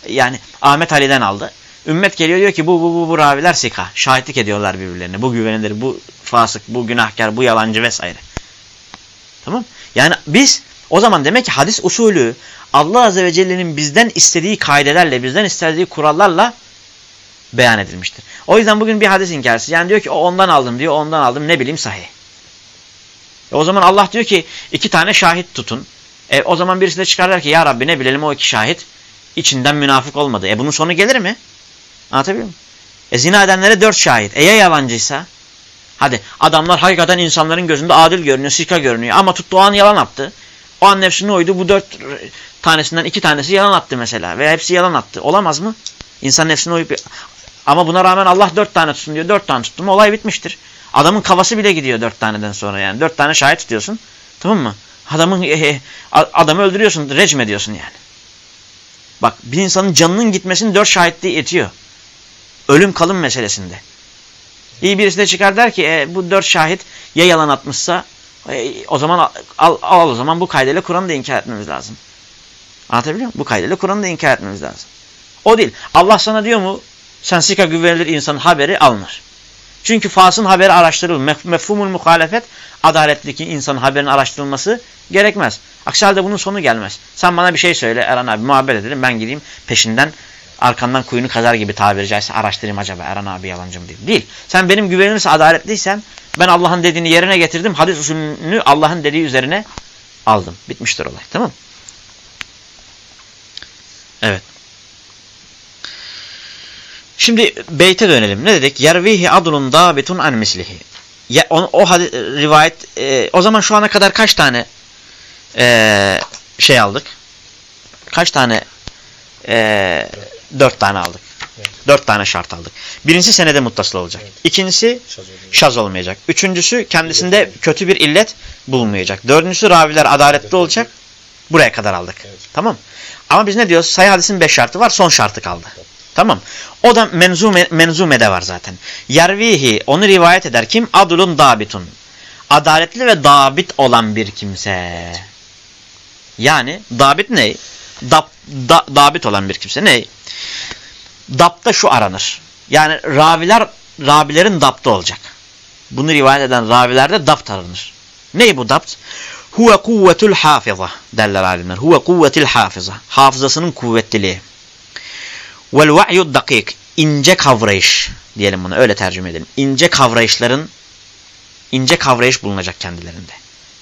A: Yani Ahmet Ali'den aldı. Ümmet geliyor diyor ki bu bu bu, bu raviler Sika. Şahitlik ediyorlar birbirlerine. Bu güvenilir, bu fasık, bu günahkar, bu yalancı vesaire. Tamam Yani biz o zaman demek ki hadis usulü Allah Azze ve Celle'nin bizden istediği kaidelerle, bizden istediği kurallarla beyan edilmiştir. O yüzden bugün bir hadis inkarcısı. Yani diyor ki o ondan aldım diyor, ondan aldım ne bileyim sahih. E o zaman Allah diyor ki iki tane şahit tutun. E o zaman birisi de çıkar der ki ya Rabbi ne bilelim o iki şahit içinden münafık olmadı. E bunun sonu gelir mi? Anlatabiliyor muyum? E zina edenlere dört şahit. E ya yalancıysa? Hadi adamlar hakikaten insanların gözünde adil görünüyor, sika görünüyor ama tuttu o an yalan attı. O an nefsine uydu bu dört tanesinden iki tanesi yalan attı mesela veya hepsi yalan attı. Olamaz mı? İnsan nefsine uyup ama buna rağmen Allah dört tane tutsun diyor. Dört tane tuttu mu olay bitmiştir. Adamın kafası bile gidiyor dört taneden sonra yani. Dört tane şahit tutuyorsun. Tamam mı? Adamın e, adamı öldürüyorsun, recm ediyorsun yani. Bak bir insanın canının gitmesini dört şahitliği etiyor. Ölüm kalım meselesinde. İyi birisi de çıkar der ki e, bu dört şahit ya yalan atmışsa e, o zaman al, al, o zaman bu kaydıyla Kur'an'ı da inkar etmemiz lazım. Anlatabiliyor muyum? Bu kaydıyla Kur'an'ı da inkar etmemiz lazım. O değil. Allah sana diyor mu sen sika güvenilir insanın haberi alınır. Çünkü fasın haberi araştırılır. Mef mefhumul muhalefet adaletli insanın haberinin araştırılması gerekmez. Aksi halde bunun sonu gelmez. Sen bana bir şey söyle Erhan abi muhabbet edelim ben gideyim peşinden arkandan kuyunu kazar gibi tabiri caizse araştırayım acaba Erhan abi yalancı mı değil. Değil. Sen benim güvenilirse adaletliysen ben Allah'ın dediğini yerine getirdim. Hadis usulünü Allah'ın dediği üzerine aldım. Bitmiştir olay. Tamam Evet. Şimdi beyte dönelim. Ne dedik? Yervihi adlun dabitun an mislihi. Ya, o, o rivayet e, o zaman şu ana kadar kaç tane e, şey aldık? Kaç tane e, dört tane aldık.
B: Evet.
A: Dört tane şart aldık. Birincisi senede muttasıl olacak.
B: Evet.
A: İkincisi
B: Şaz
A: olmayacak. Üçüncüsü kendisinde kötü bir illet bulunmayacak. Dördüncüsü raviler adaletli olacak. Buraya kadar aldık.
B: Evet.
A: Tamam. Ama biz ne diyoruz? Sayı hadisin beş şartı var. Son şartı kaldı. Tamam. O da menzume, menzumede var zaten. Yervihi onu rivayet eder. Kim? Adulun dabitun. Adaletli ve dabit olan bir kimse. Yani dabit ne? Dap, da, dabit olan bir kimse ne? Dapta şu aranır. Yani raviler ravilerin dapta olacak. Bunu rivayet eden ravilerde dapt aranır. Ne bu dapt? Huve kuvvetul hafiza derler alimler. Huve kuvvetil hafiza. Hafızasının kuvvetliliği. Vel va'yu dakik. ince kavrayış diyelim bunu öyle tercüme edelim. İnce kavrayışların ince kavrayış bulunacak kendilerinde.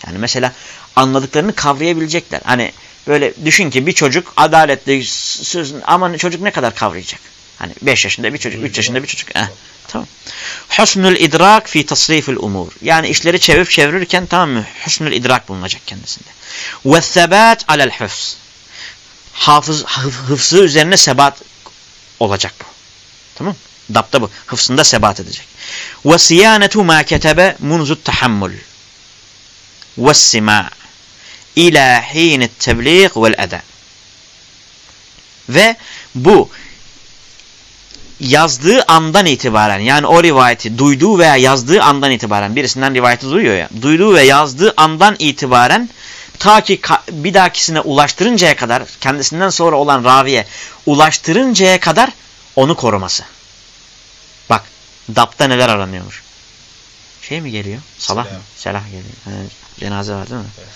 A: Yani mesela anladıklarını kavrayabilecekler. Hani böyle düşün ki bir çocuk adaletli sözün ama çocuk ne kadar kavrayacak? Hani 5 yaşında bir çocuk, 3 yaşında bir çocuk. Eh, tamam. Husnul idrak fi tasrifil umur. Yani işleri çevirip çevirirken tamam mı? Husnul idrak bulunacak kendisinde. Ve sebat alel hıfz. Hafız, hıfzı üzerine sebat olacak bu. Tamam Dapta bu. Hıfzında sebat edecek. Ve siyanetu ma ketebe munzut tahammül. Ve sima ila hinet tebliğ vel eda. Ve bu yazdığı andan itibaren yani o rivayeti duyduğu veya yazdığı andan itibaren birisinden rivayeti duyuyor ya duyduğu ve yazdığı andan itibaren ta ki bir dahakisine ulaştırıncaya kadar kendisinden sonra olan raviye ulaştırıncaya kadar onu koruması. Bak dapta neler aranıyormuş. Şey mi geliyor? Salah Selah. mı? Selah geliyor. Evet. Cenaze var değil mi? Evet.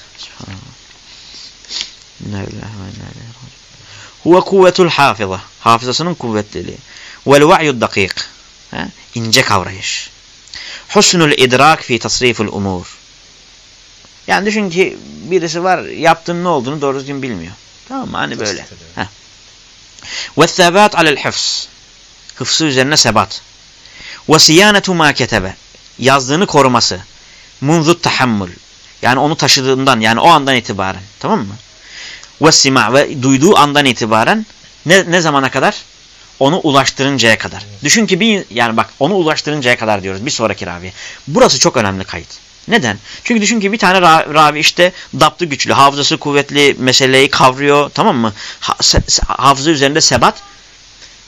A: Huve kuvvetul hafıza. Hafızasının kuvvetliliği. Vel va'yud dakik. İnce kavrayış. Husnul idrak fi tasriful umur. Yani düşün ki birisi var yaptığın ne olduğunu doğru düzgün bilmiyor. Tamam mı? Hani böyle. Ve sebat alel hıfz. Hıfzı üzerine sebat. Ve siyanetu ma ketebe. Yazdığını koruması. Munzut tahammül. Yani onu taşıdığından yani o andan itibaren. Tamam mı? Ve sima ve duyduğu andan itibaren ne, ne zamana kadar? Onu ulaştırıncaya kadar. Düşün ki bir yani bak onu ulaştırıncaya kadar diyoruz bir sonraki raviye. Burası çok önemli kayıt. Neden? Çünkü düşün ki bir tane ravi işte daptı güçlü, hafızası kuvvetli, meseleyi kavruyor tamam mı? Ha, hafıza üzerinde sebat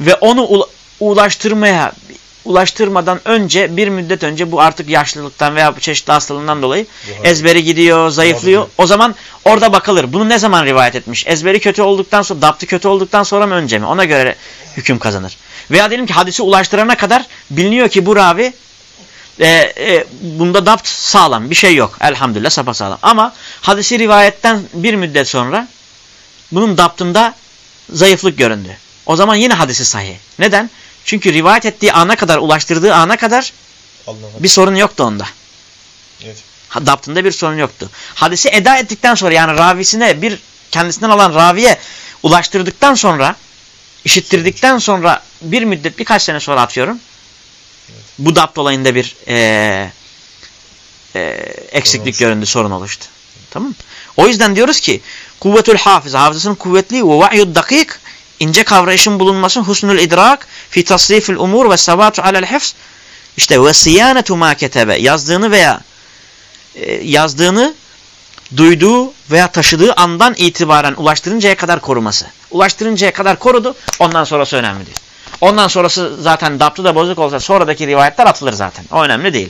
A: ve onu ulaştırmaya ulaştırmadan önce bir müddet önce bu artık yaşlılıktan veya çeşitli hastalığından dolayı ezberi gidiyor, zayıflıyor. O zaman orada bakılır. Bunu ne zaman rivayet etmiş? Ezberi kötü olduktan sonra, daptı kötü olduktan sonra mı önce mi? Ona göre hüküm kazanır. Veya diyelim ki hadisi ulaştırana kadar biliniyor ki bu ravi e, e, bunda dapt sağlam. Bir şey yok. Elhamdülillah sapasağlam. Ama hadisi rivayetten bir müddet sonra bunun daptında zayıflık göründü. O zaman yine hadisi sahih. Neden? Çünkü rivayet ettiği ana kadar, ulaştırdığı ana kadar bir sorun yoktu onda. Evet. Daptında bir sorun yoktu. Hadisi eda ettikten sonra yani ravisine bir kendisinden alan raviye ulaştırdıktan sonra işittirdikten sonra bir müddet birkaç sene sonra atıyorum. Evet. Bu dapt olayında bir e, e, eksiklik sorun göründü, sorun oluştu. Tamam O yüzden diyoruz ki kuvvetül hafız, hafızasının kuvvetli ve va'yud dakik ince kavrayışın bulunması husnul idrak fi tasrifil umur ve sabatu alel hifz işte ve siyanetu ma ketebe yazdığını veya e, yazdığını duyduğu veya taşıdığı andan itibaren ulaştırıncaya kadar koruması. Ulaştırıncaya kadar korudu ondan sonrası önemli değil. Ondan sonrası zaten daptı da bozuk olsa sonradaki rivayetler atılır zaten. O önemli değil.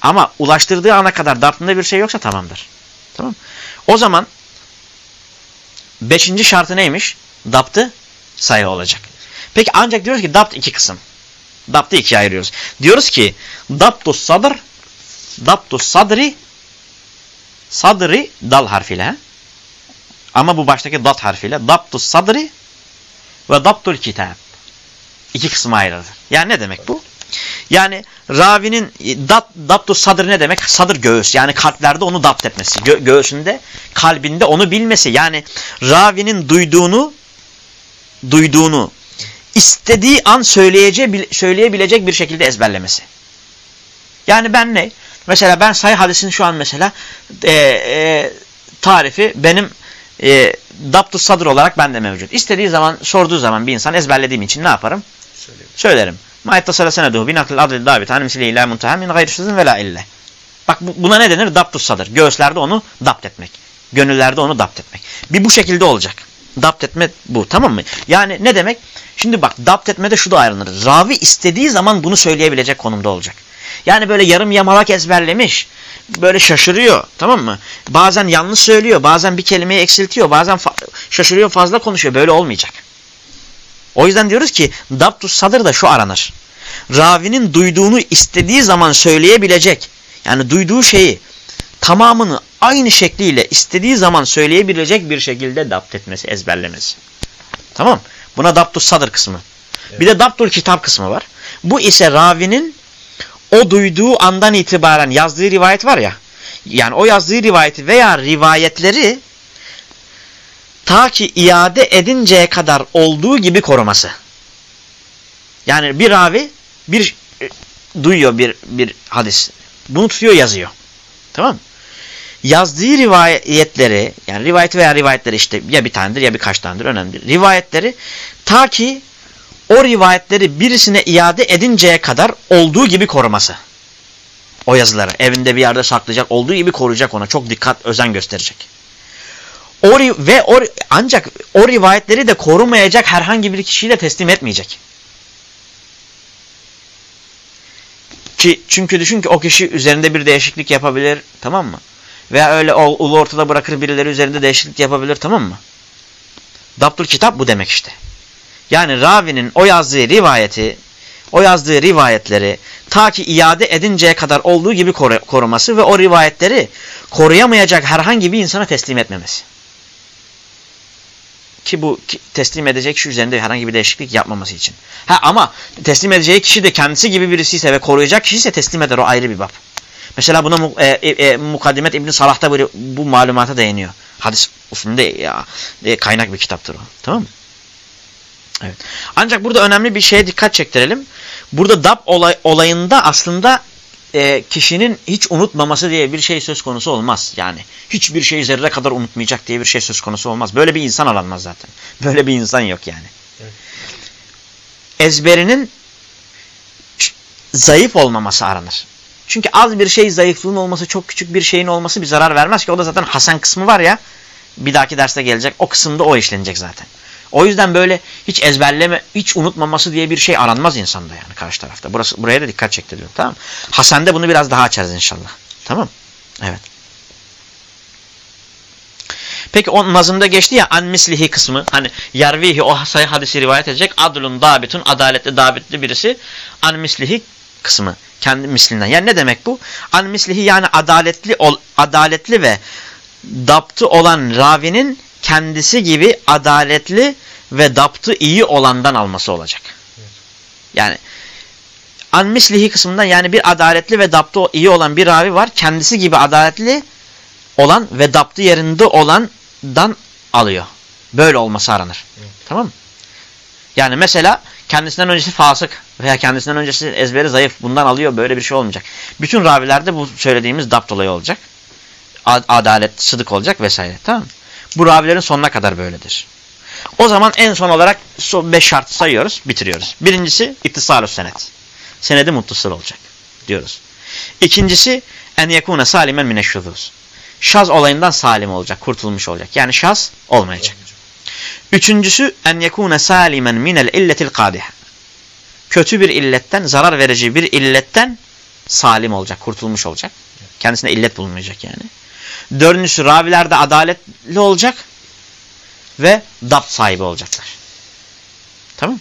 A: Ama ulaştırdığı ana kadar daptında bir şey yoksa tamamdır. Tamam O zaman beşinci şartı neymiş? Daptı sayı olacak. Peki ancak diyoruz ki dapt iki kısım. Daptı ikiye ayırıyoruz. Diyoruz ki daptus sadr daptus sadri sadri dal harfiyle ama bu baştaki dat harfiyle daptus sadri ve daptul kitab. İki kısma ayrılır. Yani ne demek bu? Yani ravinin dat, daptus sadr ne demek? Sadır göğüs. Yani kalplerde onu dapt etmesi. Gö göğsünde, kalbinde onu bilmesi. Yani ravinin duyduğunu duyduğunu istediği an söyleyebilecek bir şekilde ezberlemesi. Yani ben ne? Mesela ben sayı hadisin şu an mesela e, e, tarifi benim e, daptus sadır olarak bende mevcut. İstediği zaman sorduğu zaman bir insan ezberlediğim için ne yaparım? Söylerim. Söylerim. Ma ettasala seneduhu binaklil adli davet misli ila muntaha min gayrışsızın ve la ille. Bak buna ne denir? Daptus sadır. Göğüslerde onu dapt etmek. Gönüllerde onu dapt etmek. Bir bu şekilde olacak. Dapt etme bu tamam mı? Yani ne demek? Şimdi bak dapt etmede şu da ayrılır. Ravi istediği zaman bunu söyleyebilecek konumda olacak. Yani böyle yarım yamalak ezberlemiş. Böyle şaşırıyor. Tamam mı? Bazen yanlış söylüyor. Bazen bir kelimeyi eksiltiyor. Bazen fa şaşırıyor fazla konuşuyor. Böyle olmayacak. O yüzden diyoruz ki Dabtus Sadır da şu aranır. Ravinin duyduğunu istediği zaman söyleyebilecek. Yani duyduğu şeyi tamamını aynı şekliyle istediği zaman söyleyebilecek bir şekilde dapt etmesi, ezberlemesi. Tamam Buna Dabtus Sadır kısmı. Evet. Bir de Dabtul Kitap kısmı var. Bu ise ravinin o duyduğu andan itibaren yazdığı rivayet var ya. Yani o yazdığı rivayeti veya rivayetleri ta ki iade edinceye kadar olduğu gibi koruması. Yani bir ravi bir e, duyuyor bir bir hadis. Bunu tutuyor yazıyor. Tamam mı? Yazdığı rivayetleri yani rivayet veya rivayetleri işte ya bir tanedir ya birkaç tanedir önemli. Rivayetleri ta ki o rivayetleri birisine iade edinceye kadar olduğu gibi koruması. O yazıları evinde bir yerde saklayacak, olduğu gibi koruyacak ona. Çok dikkat, özen gösterecek. O, ve o, ancak o rivayetleri de korumayacak herhangi bir kişiyi de teslim etmeyecek. Ki, çünkü düşün ki o kişi üzerinde bir değişiklik yapabilir, tamam mı? Veya öyle ulu ortada bırakır birileri üzerinde değişiklik yapabilir, tamam mı? Dabtul kitap bu demek işte. Yani ravinin o yazdığı rivayeti, o yazdığı rivayetleri ta ki iade edinceye kadar olduğu gibi koruması ve o rivayetleri koruyamayacak herhangi bir insana teslim etmemesi. Ki bu teslim edecek kişi üzerinde herhangi bir değişiklik yapmaması için. Ha ama teslim edeceği kişi de kendisi gibi birisi ise ve koruyacak kişi ise teslim eder o ayrı bir bab. Mesela buna e, e, e, Mukaddimet İbn Salah'ta bu, bu malumata değiniyor. Hadis usulünde ya, e, kaynak bir kitaptır o. Tamam mı? Evet. Ancak burada önemli bir şeye dikkat çektirelim. Burada DAP olay, olayında aslında e, kişinin hiç unutmaması diye bir şey söz konusu olmaz. Yani hiçbir şeyi zerre kadar unutmayacak diye bir şey söz konusu olmaz. Böyle bir insan aranmaz zaten. Böyle bir insan yok yani. Evet. Ezberinin zayıf olmaması aranır. Çünkü az bir şey zayıflığın olması, çok küçük bir şeyin olması bir zarar vermez ki. O da zaten Hasan kısmı var ya, bir dahaki derste gelecek. O kısımda o işlenecek zaten. O yüzden böyle hiç ezberleme, hiç unutmaması diye bir şey aranmaz insanda yani karşı tarafta. Burası buraya da dikkat çektiriyorum tamam Hasan'da bunu biraz daha açarız inşallah. Tamam? Evet. Peki o nazımda geçti ya an mislihi kısmı hani yarvihi o sayı hadisi rivayet edecek adlun dabitun adaletli dabitli birisi an mislihi kısmı kendi mislinden. Yani ne demek bu? An mislihi yani adaletli ol, adaletli ve daptı olan ravinin kendisi gibi adaletli ve daptı iyi olandan alması olacak. Yani an mislihi kısmından yani bir adaletli ve daptı iyi olan bir ravi var. Kendisi gibi adaletli olan ve daptı yerinde olandan alıyor. Böyle olması aranır. Evet. Tamam mı? Yani mesela kendisinden öncesi fasık veya kendisinden öncesi ezberi zayıf bundan alıyor böyle bir şey olmayacak. Bütün ravilerde bu söylediğimiz dapt olayı olacak. Adalet, sıdık olacak vesaire. Tamam mı? Bu ravilerin sonuna kadar böyledir. O zaman en son olarak beş şart sayıyoruz, bitiriyoruz. Birincisi ittisalü senet. Senedi muttasıl olacak diyoruz. İkincisi en yekune salimen mineşşuzuz. Şaz olayından salim olacak, kurtulmuş olacak. Yani şaz olmayacak. Üçüncüsü en yekune salimen minel illetil kadiha. Kötü bir illetten, zarar verici bir illetten salim olacak, kurtulmuş olacak. Kendisine illet bulunmayacak yani. Dördüncüsü ravilerde adaletli olacak ve dapt sahibi olacaklar. Tamam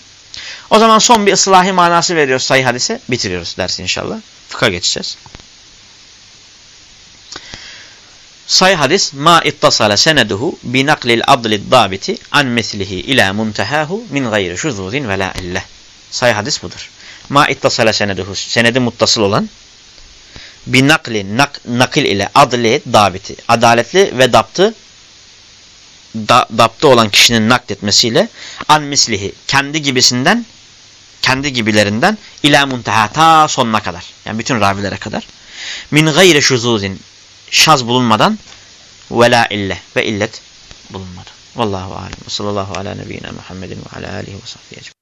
A: O zaman son bir ıslahi manası veriyoruz sayı hadise. Bitiriyoruz dersi inşallah. Fıkha geçeceğiz. Sayı hadis ma ittasala seneduhu bi naklil adlid dabiti an meslihi ila muntahahu min gayri şuzuzin ve la illah. Sayı hadis budur. Ma ittasala seneduhu senedi muttasıl olan bir nakli, nak, nakil ile adli, dabiti, adaletli ve daptı da, daptı olan kişinin nakletmesiyle an mislihi, kendi gibisinden kendi gibilerinden ila munteha ta sonuna kadar. Yani bütün ravilere kadar. Min gayre şuzuzin şaz bulunmadan ve la ille ve illet bulunmadan. Vallahu alem. Sallallahu ala nebiyyina Muhammedin ve ala alihi ve sahbihi